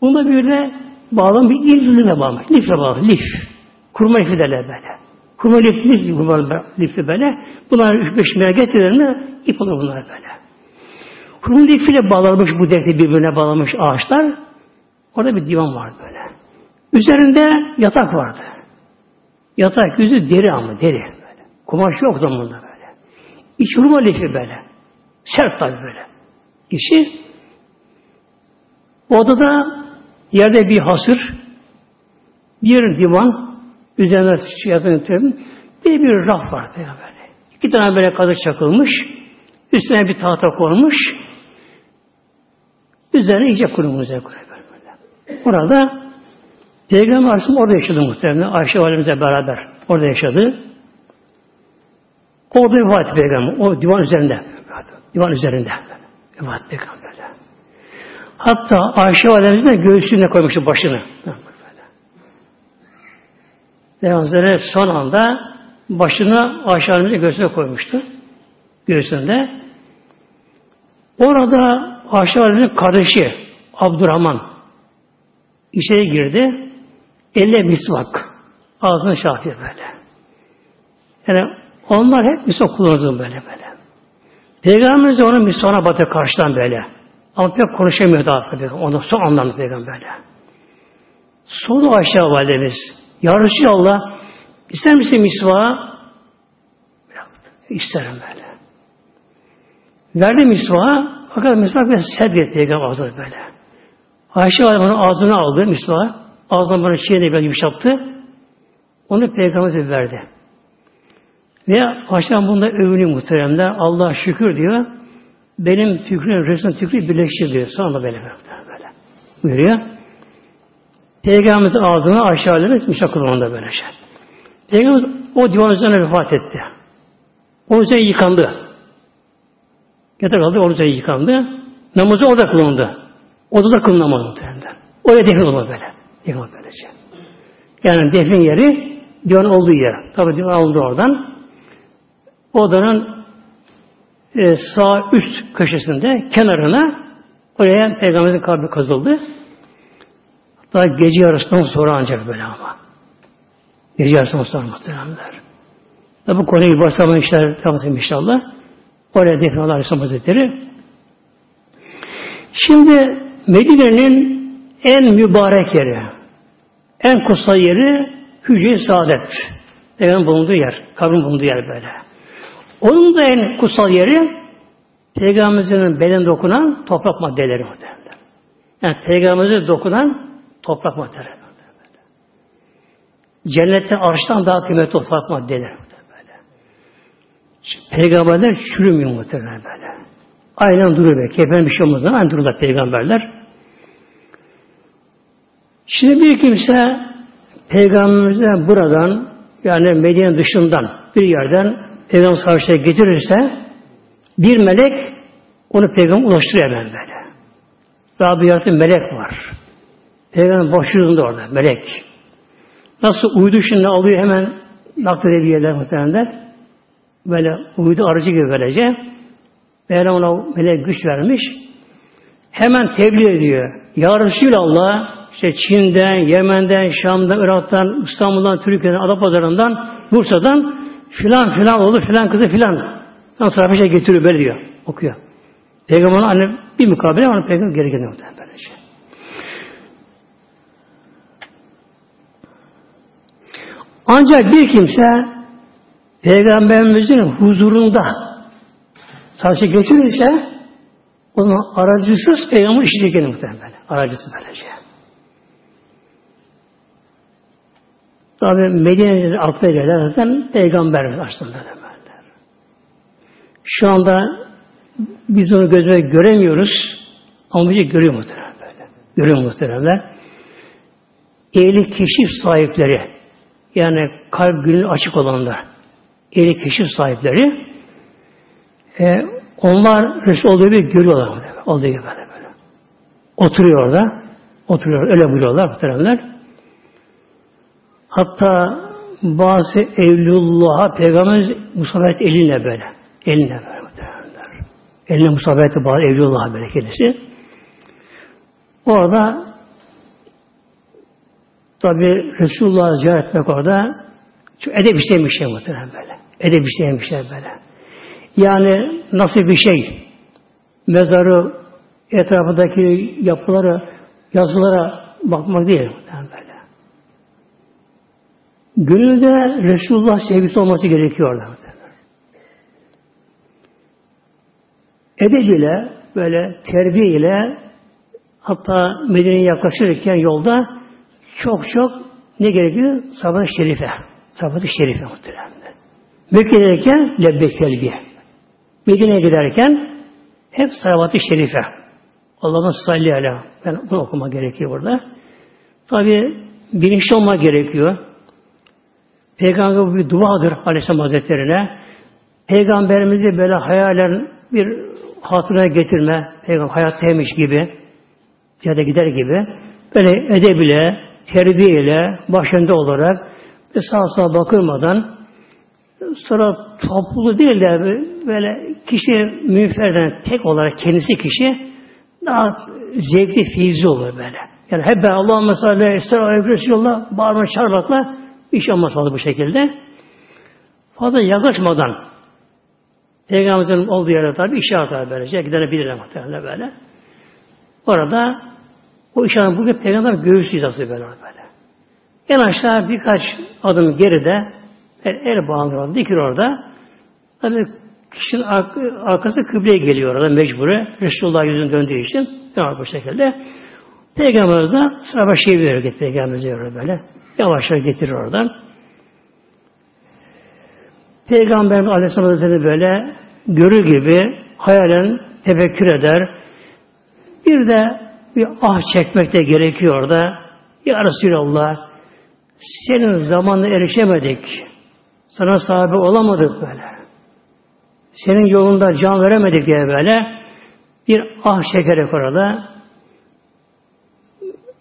Bunda bir de bağlam bir ilgilime bağlamış. Lifle bağlı, lif. Kurma lifi derler böyle. Kurma lif, lif, kurma lifli böyle. Bunlar üç beş milyar getirir mi? İp olur bunlar böyle. Kurma lifiyle bağlanmış bu dekli birbirine bağlamış ağaçlar. Orada bir divan var böyle. Üzerinde yatak vardı. Yatak yüzü deri ama deri böyle. Kumaş yok bunda böyle. İç hurma lifi böyle. Sert tabi böyle. İşi odada yerde bir hasır, bir divan, üzerine yatırım, bir bir raf var böyle. İki tane böyle kadır çakılmış, üstüne bir tahta konmuş, üzerine iyice kurulmuş. Orada Peygamber Aleyhisselam orada yaşadı muhtemelen. Ayşe Validemizle beraber orada yaşadı. Orada vefat etti Peygamber. O divan üzerinde. Divan üzerinde. Vefat Peygamber'de. Hatta Ayşe Validemizin göğsüne koymuştu başını. Peygamber son anda başını Ayşe Validemizin göğsüne koymuştu. Göğsünde. Orada Ayşe Validemizin kardeşi Abdurrahman içeri girdi. Elle misvak. Ağzına şafiye böyle. Yani onlar hep misvak kullanırdı böyle böyle. Peygamberimiz de onun misvana batı karşıdan böyle. Ama pek konuşamıyor daha tabii. Ondan son anlamda peygamber böyle. Sordu aşağı validemiz. Ya Resulallah ister misin misvağı? İsterim böyle. Verdi misvağı. Fakat misvak biraz sert bir peygamber ağzına böyle. Ayşe validemizin ağzına aldı misvağı. Ağzından böyle şeyini böyle yumuşattı. Onu Peygamber'e verdi. Ve aşağıdan bunda övünüyor muhteremler. Allah şükür diyor. Benim tükrüm, Resul'ün tükrü birleşti diyor. Sonra böyle böyle. Buyuruyor. Peygamberimizin ağzına aşağılarımız müşakıl onda böyle şey. Peygamberimiz o divan üzerine vefat etti. O üzerine yıkandı. Yatak aldı, üzerine yıkandı. Namazı orada kılındı. Odada kılınamadı muhtemelen. Oraya defin olmadı böyle. Yıkmak böylece. Yani defin yeri divan olduğu yer. Tabi divan oldu oradan. Odanın e, sağ üst köşesinde kenarına oraya Peygamberimizin kabri kazıldı. Hatta gece yarısından sonra ancak böyle ama. Gece yarısı Mustafa muhteremler. Bu konuyu başlama işler tamam inşallah. Oraya defin Allah Aleyhisselam Hazretleri. Şimdi Medine'nin en mübarek yeri, en kutsal yeri Hücre-i Saadet. Peygamber bulunduğu yer, kabrin bulunduğu yer böyle. Onun da en kutsal yeri Peygamberimizin beden dokunan toprak maddeleri muhtemelen. Yani Peygamberimize dokunan toprak maddeleri. Cennette arştan daha kıymetli toprak maddeleri. Peygamberler çürümüyor muhtemelen böyle. Aynen duruyor böyle. Kefen bir şey olmaz aynen dururlar peygamberler. Şimdi bir kimse peygamberimize buradan yani Medine dışından bir yerden peygamber karşıya getirirse bir melek onu peygamber ulaştırıyor hemen böyle. Daha bir yerde melek var. Peygamber başucunda orada melek. Nasıl uydu şimdi alıyor hemen naklede bir yerler muhtemelen böyle uydu aracı gibi böylece Mevlam ona melek güç vermiş. Hemen tebliğ ediyor. Ya Resulallah işte Çin'den, Yemen'den, Şam'dan, Irak'tan, İstanbul'dan, Türkiye'den, Adapazarı'ndan, Bursa'dan filan filan olur filan kızı filan. Nasıl bir şey getiriyor böyle diyor. Okuyor. Peygamber'in anne bir mukabele ama peygamber gereken muhtemelen böylece. Ancak bir kimse Peygamberimizin huzurunda sadece geçirirse o zaman aracısız peygamber işleyecek yani muhtemelen. Aracısız böylece. Tabi Medine'de akla gelen zaten peygamber aslında derler. Şu anda biz onu gözle göremiyoruz ama bizi görüyor muhtemelen böyle. Görüyor muhtemelen. Ehli keşif sahipleri yani kalp gönül açık olanlar ehli keşif sahipleri e, onlar Resul olduğu gibi görüyorlar. Olduğu gibi böyle, böyle. Oturuyor orada. Oturuyor. Öyle buyuruyorlar muhteremler. Hatta bazı Evlullah'a Peygamberimiz musabet elinle böyle. Elinle böyle muhteremler. Eline musabet bazı Evlullah'a böyle kendisi. Orada tabi Resulullah'ı ziyaret etmek orada çok edep isteyen bir şey muhtemelen böyle. Edep isteyen bir şey böyle. Yani nasıl bir şey? Mezarı, etrafındaki yapılara, yazılara bakmak değil. Yani böyle. Gönülde Resulullah sevgisi olması gerekiyor orada. Edebiyle, böyle terbiye ile hatta Medine'ye yaklaşırken yolda çok çok ne gerekiyor? Sabat-ı Şerife. Sabat-ı Şerife muhtemelen. Mekke'deyken lebbek telbiye. Medine'ye giderken hep salavat-ı şerife. Allah'ın salli ala. Ben bunu okuma gerekiyor burada. Tabi bilinçli olma gerekiyor. Peygamber bir duadır Aleyhisselam Hazretleri'ne. Peygamberimizi böyle hayalen bir hatırına getirme, peygamber hayattaymış gibi, ya da gider gibi, böyle edebiyle, terbiyeyle, başında olarak ve sağa sağa bakılmadan sonra toplu değil de böyle kişi münferden tek olarak kendisi kişi daha zevkli, feyizli olur böyle. Yani hep ben Allah'ın mesela Estağfurullah, Resulullah bağırma çarpakla iş şey olmaz bu şekilde. Fazla yaklaşmadan Peygamberimizin olduğu yerde tabi işaret var böylece. Gidebilirler muhtemelen böyle. Orada o işaret bugün Peygamber göğüs hizası böyle böyle. En aşağı birkaç adım geride El, el bağlanır dikir orada. Tabi kişinin arkası kıbleye geliyor orada mecburi. Resulullah yüzünü döndüğü için devam bu şekilde. Peygamberimiz de sıra şey veriyor Peygamberimize öyle böyle. Yavaş yavaş getirir oradan. Peygamberimiz Aleyhisselam Hazretleri böyle görür gibi hayalen tefekkür eder. Bir de bir ah çekmek de gerekiyor orada. Ya Resulallah senin zamanla erişemedik. Sana sahibi olamadık böyle. Senin yolunda can veremedik diye böyle bir ah çekerek orada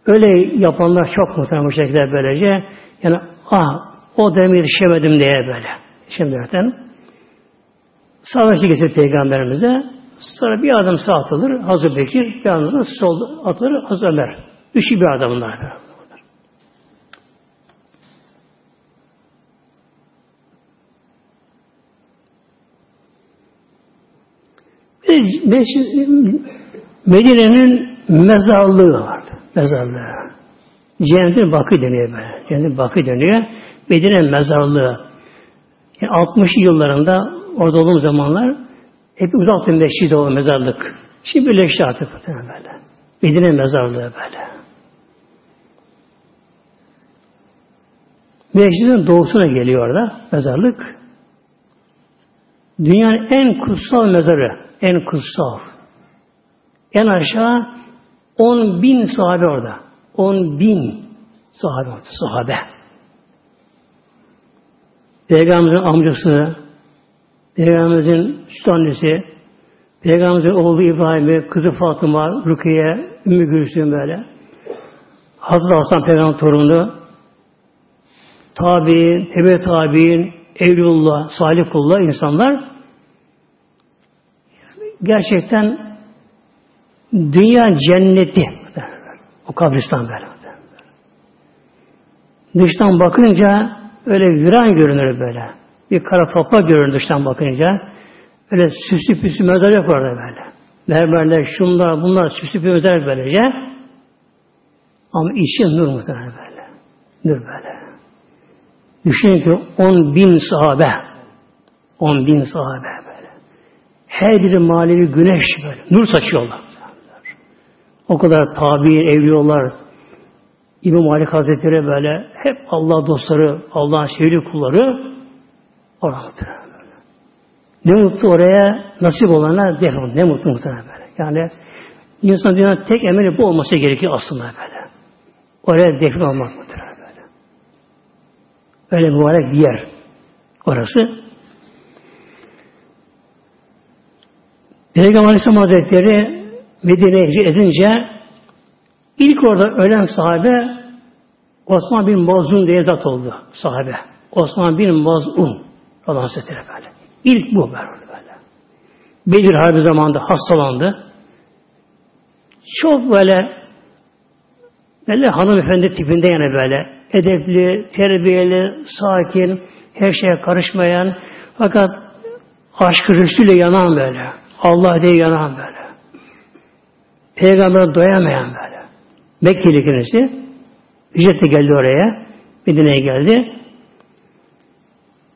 öyle yapanlar çok muhtemelen bu şekilde böylece yani ah o demir yetişemedim diye böyle. Şimdi zaten savaşı getir peygamberimize sonra bir adım sağ atılır Hazır Bekir bir adım sol atılır Hazır Ömer. Üçü bir adamlar. Medine'nin mezarlığı vardı. Mezarlığı. Cennetin bakı deniyor böyle. Cennetin bakı deniyor. Medine mezarlığı. Yani 60 yıllarında orada olduğum zamanlar hep uzaktı meşrid o mezarlık. Şimdi birleşti artık böyle. Medine mezarlığı böyle. Meclisin doğusuna geliyor orada mezarlık. Dünyanın en kutsal mezarı. En kutsal. En aşağı 10 bin sahabe orada. 10 bin sahabe orada. Sahabe. Peygamberimizin amcası, Peygamberimizin süt annesi, Peygamberimizin oğlu İbrahim'i, kızı Fatıma, Rukiye, Ümmü Gülsüm böyle. Hazreti Hasan Peygamber torunu, tabi'in, tebe tabi'in, evlullah, salih kullar, insanlar gerçekten dünya cenneti o kabristan böyle. Dıştan bakınca öyle viran görünür böyle. Bir kara toprak görünür dıştan bakınca. Öyle süslü püslü mezar yok orada böyle. Mermerler, şunlar, bunlar süslü püslü mezar böylece. Ama içi nur muhtemelen böyle. Nur böyle. Düşünün ki on bin sahabe. On bin sahabe. Her biri manevi güneş böyle. Nur saçıyorlar. O kadar tabi, evliyolar, İmam Malik Hazretleri böyle hep Allah dostları, Allah'ın sevgili kulları oradadır. Ne mutlu oraya nasip olana defol. Ne mutlu muhtemelen böyle. Yani insan dünyanın tek emeli bu olması gerekiyor aslında böyle. Oraya defin olmak muhtemelen böyle. Öyle mübarek bir yer orası. Peygamber Aleyhisselam Hazretleri Medine'ye edince ilk orada ölen sahabe Osman bin Mazun diye zat oldu sahabe. Osman bin Mazun Allah Hazretleri böyle. İlk bu böyle. Bedir Harbi zamanında hastalandı. Çok böyle böyle hanımefendi tipinde yani böyle edepli, terbiyeli, sakin, her şeye karışmayan fakat aşk rüştüyle yanan böyle. Allah diye yanan böyle. Peygamber'e doyamayan böyle. Mekkeli kendisi. Hicret geldi oraya. Medine'ye geldi.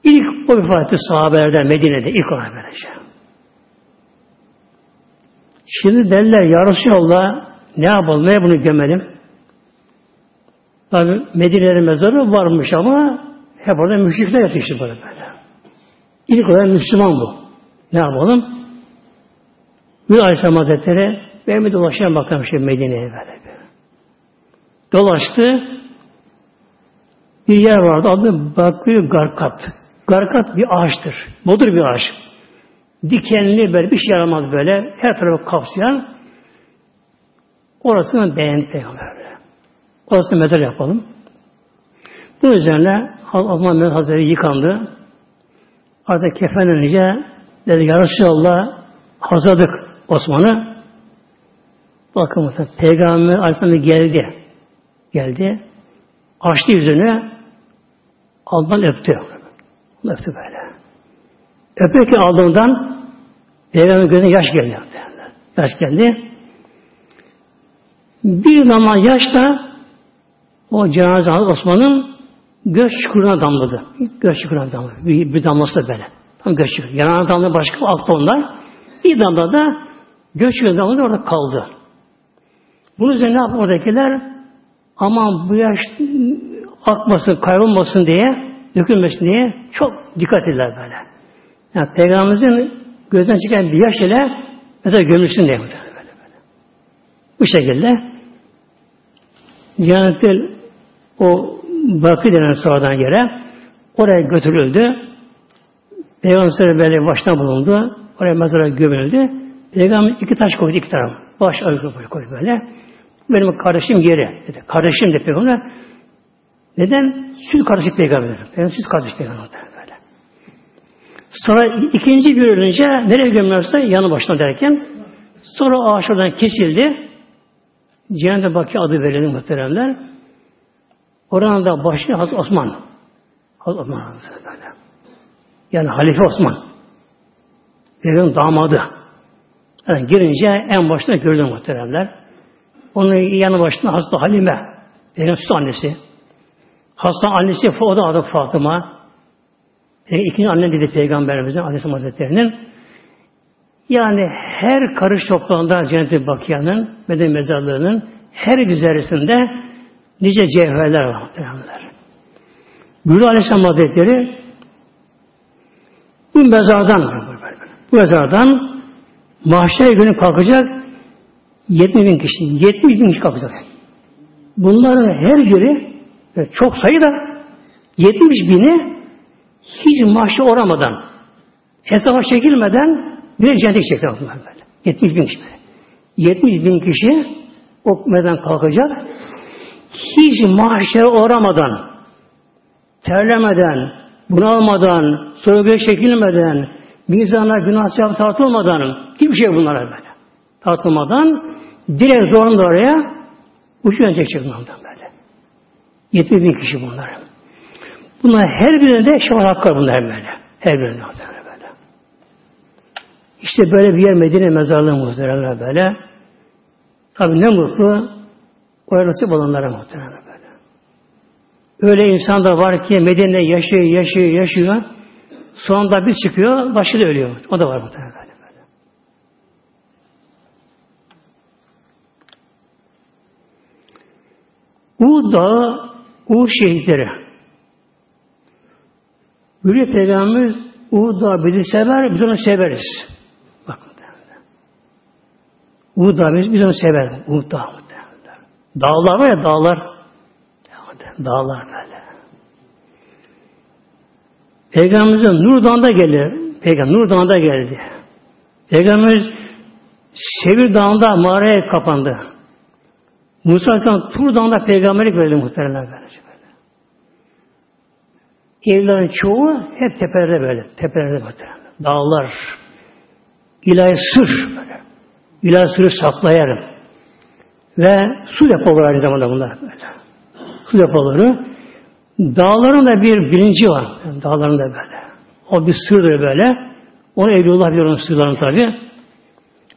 İlk o vefat etti sahabelerden Medine'de ilk olarak böylece. Şimdi derler ya Resulallah ne yapalım, ne bunu gömelim? Tabi Medine'nin mezarı varmış ama hep orada müşrikler yatıştı böyle böyle. İlk olarak Müslüman bu. Ne yapalım? Bir Aleyhisselam Hazretleri ben bir dolaşayım bakalım şey Medine'ye böyle. Dolaştı. Bir yer vardı adı Bakri Garkat. Garkat bir ağaçtır. Bodur bir ağaç. Dikenli böyle bir şey yaramaz böyle. Her tarafı kapsayan. Orasını beğendi peygamber. Orasını mezar yapalım. Bu üzerine Allah Mehmet Hazretleri yıkandı. Artık kefenlenince dedi Ya Resulallah hazırladık Osman'ı. Bakın mesela Peygamber Aleyhisselam geldi. Geldi. Açtı yüzünü. Aldan öptü. Öptü böyle. Öperken aldığından Peygamber gözüne yaş geldi. Yaş geldi. Bir zaman yaş da o cenaze Osman'ın göz çukuruna damladı. Göz çukuruna damladı. Bir, bir damlası da böyle. Tam göz çukuru. Yanağına damladı başka altta onlar. Bir damla da çukuruna damladı orada kaldı. Bunun üzerine ne yaptı oradakiler? Aman bu yaş akmasın, kaybolmasın diye, dökülmesin diye çok dikkat eder böyle. Yani Peygamberimizin gözden çıkan bir yaş ile mesela gömülsün diye böyle, böyle. Bu şekilde Cennet o Bakı denen sonradan yere oraya götürüldü. Peygamber böyle baştan bulundu. Oraya mezara gömüldü. Peygamber iki taş koydu iki taraf. Baş ayrı koydu böyle. Benim kardeşim yeri dedi. Kardeşim de peygamber. Neden? Süt kardeşi peygamber. Peygamber süt kardeşi peygamber böyle. Sonra ikinci gün önce nereye gömüyorsa yanı başına derken sonra ağaç oradan kesildi. Cehenneme Baki adı verildi muhteremler. Oranın da başı Hazreti Osman. Hazreti Osman Hazreti böyle. Yani Halife Osman. Peygamberin damadı. Yani girince en başta gördüm muhteremler. Onun yanı başında hasta Halime. Benim süt annesi. Hasta annesi o da adı Fatıma. E, ikinci anne dedi Peygamberimizin Aleyhisselam Hazretleri'nin. Yani her karış toprağında Cennet-i Bakiya'nın beden mezarlığının her güzellisinde nice cevherler var. Buyuruyor Aleyhisselam Hazretleri bu mezardan bu mezardan mahşer günü kalkacak 70 bin kişi. 70 bin kişi kalkacak. Bunların her biri çok sayıda 70 bini hiç mahşer oramadan hesaba çekilmeden bir cennete gidecekler. 70 bin kişi. 70 bin kişi o meden kalkacak. Hiç mahşer oramadan terlemeden, bunalmadan, sorguya çekilmeden, mizana günah sevap tartılmadan, hiçbir şey bunlara böyle. Tartılmadan direkt zorunda oraya uçuyan çekecek bunlardan böyle. 70 bin kişi bunlar. Bunlar her birinde şefaat hakkı bunlar böyle. Her birinde böyle. İşte böyle bir yer Medine mezarlığı muhtemelen böyle. Tabi ne mutlu oraya nasip olanlara muhtemelen böyle. Öyle insan da var ki Medine yaşıyor, yaşıyor, yaşıyor. Sonunda bir çıkıyor, başı da ölüyor. O da var muhtemelen böyle. Uğud Dağı, Uğud şehitleri. Buyuruyor Peygamberimiz Uğud Dağı bizi sever, biz onu severiz. Bakın. Uğud Dağı biz, biz onu severiz. Uğud Dağı. Dağlar var ya dağlar. Dağlar böyle. Peygamberimizin Nur Dağı'nda gelir. Peygamber Nur Dağı'nda geldi. Peygamberimiz Sevir Dağı'nda mağaraya kapandı. Musa Aleyhisselam Tur Dağı'nda peygamberlik verdi muhtemelen. Evlerin çoğu hep tepelerde böyle. Tepelerde muhtemelen. Dağlar. İlahi sır böyle. İlahi sırrı saklayarım. Ve su depoları aynı zamanda bunlar böyle su depoları. Dağların da bir bilinci var. Dağların da böyle. O bir sırdır böyle. Onu Evliullah bilir onun sırlarını tabi.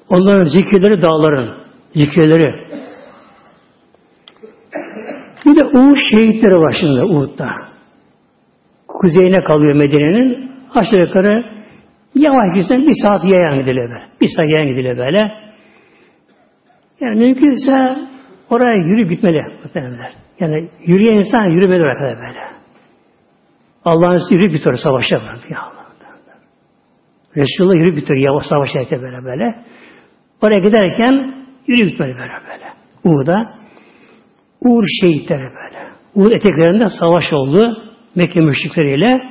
Onların zikirleri dağların. Zikirleri. Bir de Uğur şehitleri var şimdi Uğur'da. Kuzeyine kalıyor Medine'nin. Aşağı yukarı yavaş gitsen bir saat yayan gidilir böyle. Bir saat yayan gidilir böyle. Yani mümkünse oraya yürü bitmeli. Muhtemelenler. Yani yürüyen insan yürümeli böyle böyle. Allah'ın yürüyüp bitiyor savaşta böyle. Resulullah yürüyüp bitiyor yavaş savaşta böyle böyle. Oraya giderken yürüyüp bitmeli böyle böyle. Uğur'da Uğur şehitleri böyle. Uğur eteklerinde savaş oldu. Mekke müşrikleriyle.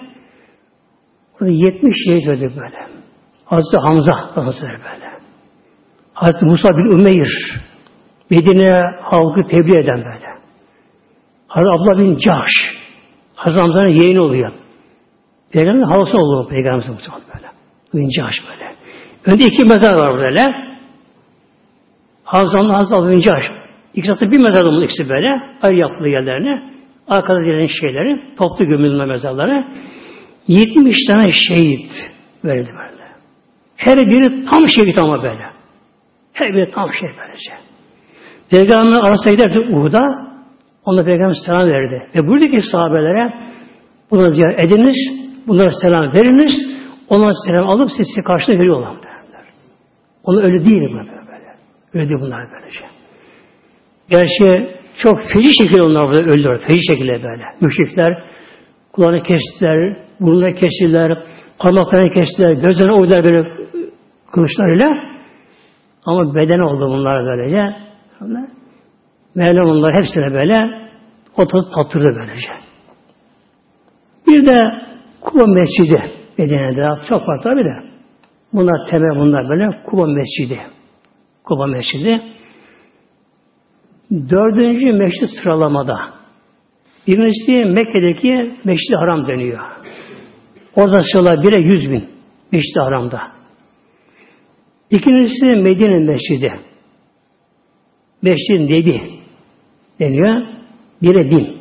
Orada 70 şehit öldü böyle. Hazreti Hamza Hazretleri böyle. Hazreti Musa bin Ümeyr Medine halkı tebliğ eden böyle. Hazreti Abdullah bin Cahş. Hazreti Hamza'nın yeğeni oluyor. Peygamberin halası oldu Peygamberin böyle. Bin Cahş böyle. Önde iki mezar var böyle. Hazreti Hamza, bin Cahş. İkisi bir mezar oldu ikisi böyle. Ayrı yaptığı yerlerini. Arkada gelen şeyleri, toplu gömülme mezarları. 70 tane şehit verildi böyle. Her biri tam şehit ama böyle. Her biri tam şehit böylece. Peygamber arasına giderdi Uhud'a. Ona Peygamber selam verdi. Ve buradaki sahabelere bunu ziyaret ediniz, bunlara selam veriniz, onlara selam alıp sizi karşına veriyorlar derler. Onu öyle değil bunlar böyle. Öyle değil bunlar böylece. Gerçi çok feci şekilde onlar burada öldüler. Feci şekilde böyle. Müşrikler kulağını kestiler, burnunu kestiler, parmaklarını kestiler, gözlerini oydular böyle kılıçlarıyla. Ama beden oldu bunlar böylece. Mevlam onları hepsine böyle oturup tattırdı böylece. Bir de Kuba Mescidi Medine'de çok var tabi de. Bunlar temel bunlar böyle Kuba Mescidi. Kuba Mescidi. Dördüncü meşrit sıralamada. Birincisi Mekke'deki Meşrid-i Haram deniyor. Orada sıralar bire yüz bin Meşrid-i Haram'da. İkincisi Medine Mescidi. Meşrid Nebi deniyor. Bire bin.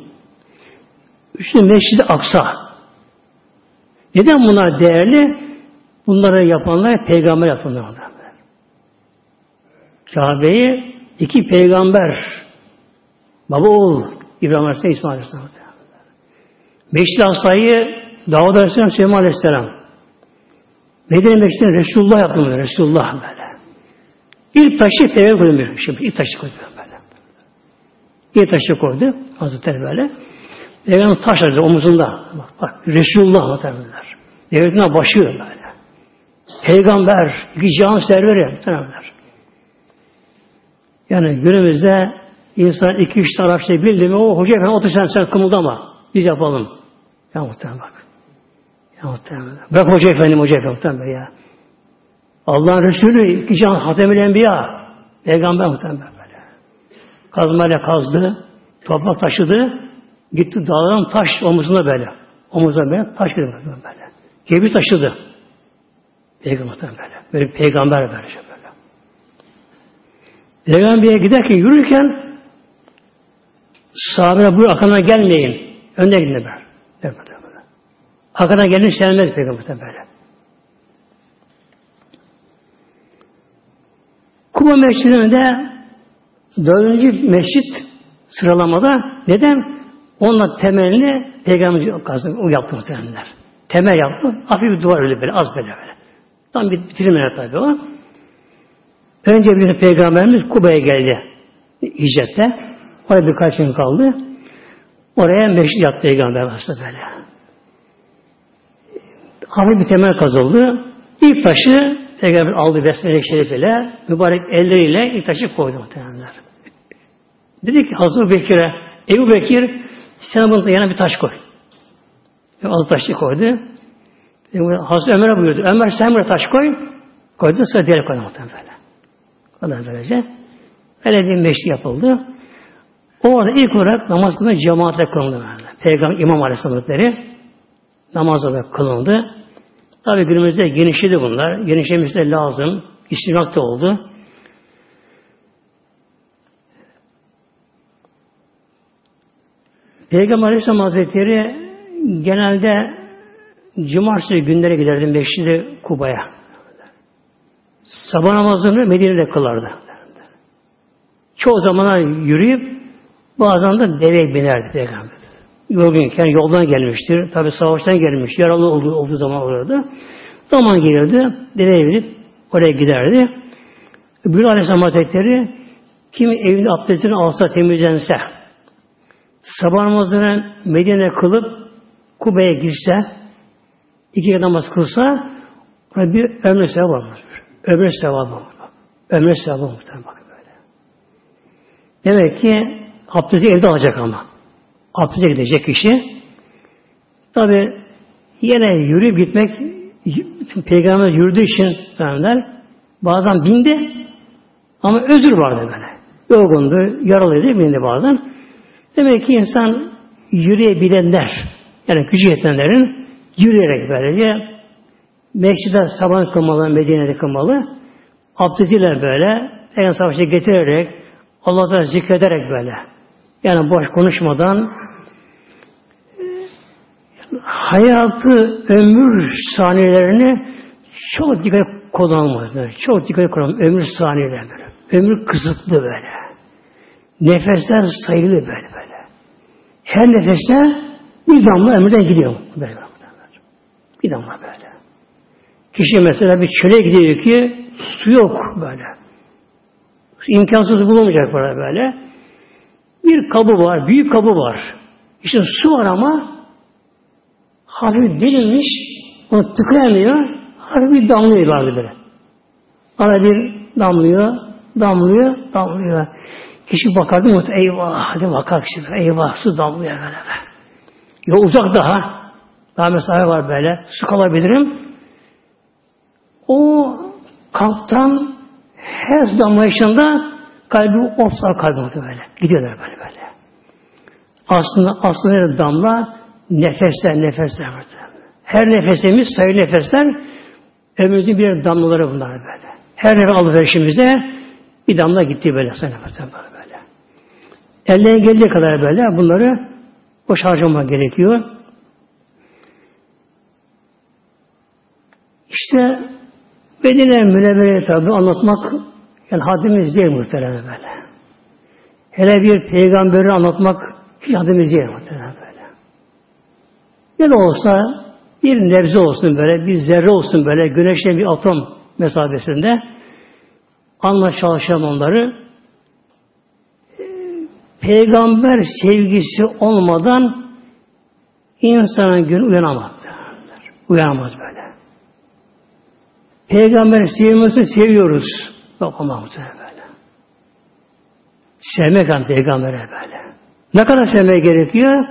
Üçüncü Meşrid-i Aksa. Neden bunlar değerli? Bunları yapanlar peygamber yapanlar. Kabe'yi iki peygamber baba oğul İbrahim Aleyhisselam İsmail Aleyhisselam. Beşli Asayı Davud Aleyhisselam Süleyman Aleyhisselam. Medine Meşri'nin Resulullah yaptı bunu. Resulullah böyle. İlk taşı peygamber koydu. Şimdi ilk taşı koydu İlk taşı koydu. Hazretleri böyle. Peygamber taş aldı omuzunda. Bak, bak Resulullah muhtemelenler. Devletine başı böyle. Peygamber, iki can serveri muhtemelenler. Yani günümüzde insan iki üç taraf şey bildi mi o hoca efendi otur sen sen kımıldama. Biz yapalım. Ya muhtemelen bak. Ya muhtemelen. Bırak hoca efendi hoca efendi muhtemelen ya. Allah'ın Resulü iki can hatemül enbiya. Peygamber muhtemelen. Kazmayla kazdı. Toprak taşıdı. Gitti dağların taş omuzuna böyle. Omuzuna böyle taş gibi böyle. Gebi taşıdı. Peygamber böyle. Böyle peygamber böyle. Şey böyle. Peygamber'e giderken yürürken sahabeler bu akına gelmeyin. Önde gidin böyle. Akına gelin sevmez Peygamber böyle. Kuba Mescidi'nde dördüncü mescit sıralamada neden? Onunla temelini Peygamber kazdı, o yaptı muhtemelenler. Temel yaptı. Hafif bir duvar öyle böyle, az böyle böyle. Tam bir bitirmene tabi o. Önce bir peygamberimiz Kuba'ya geldi. Hicrette. Orada birkaç gün kaldı. Oraya meşrit yaptı peygamber aslında böyle. Hafif bir temel kazıldı. İlk taşı peygamber aldı besmele şerifeyle mübarek elleriyle ilk taşı koydu muhtemelenler. Dedi ki Hazreti Bekir'e Ebu Bekir sen bunun yanına bir taş koy. Ve aldı taşı koydu. Hazreti Ömer'e buyurdu. Ömer sen buraya taş koy. Koydu sonra diğer koydu muhtemelen. Ondan böylece. Öyle bir meşri yapıldı. Orada ilk olarak namaz kılma cemaatle kılındı. Peygamber İmam Aleyhisselatleri namaz olarak kılındı. Tabi günümüzde genişledi bunlar. Genişlemesi de lazım. İstinak da oldu. Peygamber Aleyhisselam Hazretleri genelde cumartesi günlere giderdi Meşride Kuba'ya. Sabah namazını Medine'de kılardı. Çoğu zamana yürüyüp bazen de deve binerdi Peygamber. Yorgunken yoldan gelmiştir. Tabi savaştan gelmiş. Yaralı olduğu, olduğu zaman olurdu. Zaman gelirdi. Deveye binip oraya giderdi. Bülü Aleyhisselam Hazretleri kim evinde abdestini alsa temizlense sabah namazını Medine kılıp Kuba'ya girse iki namaz kılsa orada bir ömrü sevabı var. Ömrü sevabı. Ömrü sevabı muhtemelen. Demek ki abdesti evde alacak ama. Abdeste gidecek kişi. Tabi yine yürüyüp gitmek Peygamber yürüdüğü için derler, bazen bindi ama özür vardı böyle. Yorgundu, yaralıydı, bindi bazen. Demek ki insan yürüyebilenler, yani gücü yetenlerin yürüyerek böylece mescide sabah kılmalı, Medine'de kılmalı. Abdestiyle böyle en savaşı getirerek Allah'tan zikrederek böyle. Yani boş konuşmadan hayatı, ömür saniyelerini çok dikkat kullanmalı. Çok dikkat kullanmalı. Ömür saniyeleri böyle. Ömür kısıtlı böyle. Nefesler sayılı böyle böyle. Her nefeste bir damla ömürden gidiyor. Böyle. Bir damla böyle. Kişi mesela bir çöle gidiyor ki su yok böyle. İmkansız bulamayacak böyle böyle. Bir kabı var, büyük kabı var. İşte su var ama hafif delinmiş, onu tıkayamıyor, hafif bir damlıyor vardı böyle. Ara bir damlıyor, damlıyor, damlıyor. Kişi bakar değil? Eyvah, hadi bakar kişi. Eyvah, su damlıyor böyle. Ya uzak daha. Daha mesafe var böyle. Su kalabilirim. O kalptan her damlayışında kalbi ofsar kalbi böyle. Gidiyorlar böyle böyle. Aslında aslında damla nefesler nefesler var. Her nefesimiz sayı nefesler ömrümüzün bir damlaları bunlar böyle. Her nefes alışverişimizde bir damla gitti böyle sayı nefesler böyle. böyle. Elden geldiği kadar böyle bunları boş harcama gerekiyor. İşte Medine Münevvere'yi tabi anlatmak Yani haddimiz değil muhtemelen böyle. Hele bir peygamberi anlatmak hiç haddimiz değil muhtemelen böyle. Ne de olsa bir nebze olsun böyle, bir zerre olsun böyle, güneşten bir atom mesafesinde anla çalışan onları e, peygamber sevgisi olmadan insanın gün uyanamaz. Uyanamaz böyle. Peygamber sevmiyorsa seviyoruz. Yok ama böyle. Sevmek an peygambere böyle. Ne kadar sevmek gerekiyor?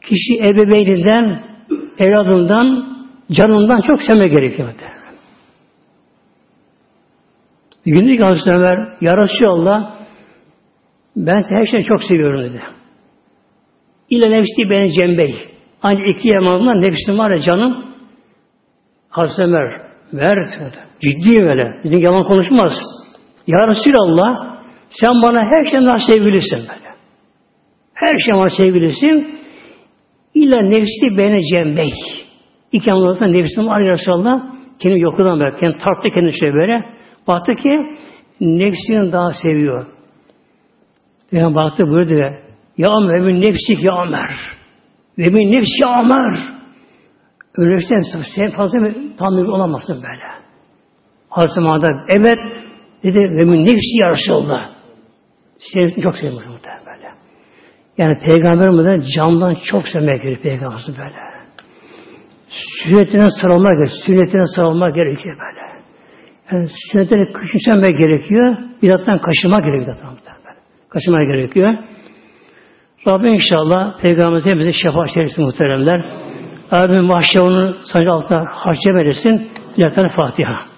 Kişi ebeveyninden, evladından, canından çok sevmek gerekiyor. Bir gün dedi ki Hazreti Ömer, Ya Resulallah, ben her şeyi çok seviyorum dedi. İle nefsi beni cembey. Ancak iki yamanımdan nefsim var ya canım. Hazreti Ömer, ver. Ciddi böyle. Dedim yalan konuşmaz. Ya Resulallah, sen bana her şeyden sevgilisin böyle. Her şey bana sevgilisin. İlla nefsi beni cembey. İki anlamda nefsim var ya Resulallah. Kendimi yokudan böyle. Kendi tarttı kendisi böyle. Baktı ki nefsini daha seviyor. Peygamber baktı buyurdu Ya Ömer nefsik ya Ömer. Ve min nefsi Ömer. Ölürsen sen fazla tahammül olamazsın böyle. Hazreti Muhammed evet dedi ve nefsi ya Resulallah. Sevdiğini çok seviyor muhtemelen böyle. Yani Peygamberimize candan çok sevmek gerekiyor Peygamberimiz böyle. Sünnetine sarılmak gerekiyor. Sünnetine sarılmak gerekiyor böyle. Yani sünnetine küçümsemek gerekiyor. Bidattan kaçınmak gerekiyor. Kaçınmak gerekiyor. Rabbim inşallah Peygamberimize hepimize şefaat eylesin muhteremler. Rabbim mahşer onu sancı altına harcam eylesin. Fatiha.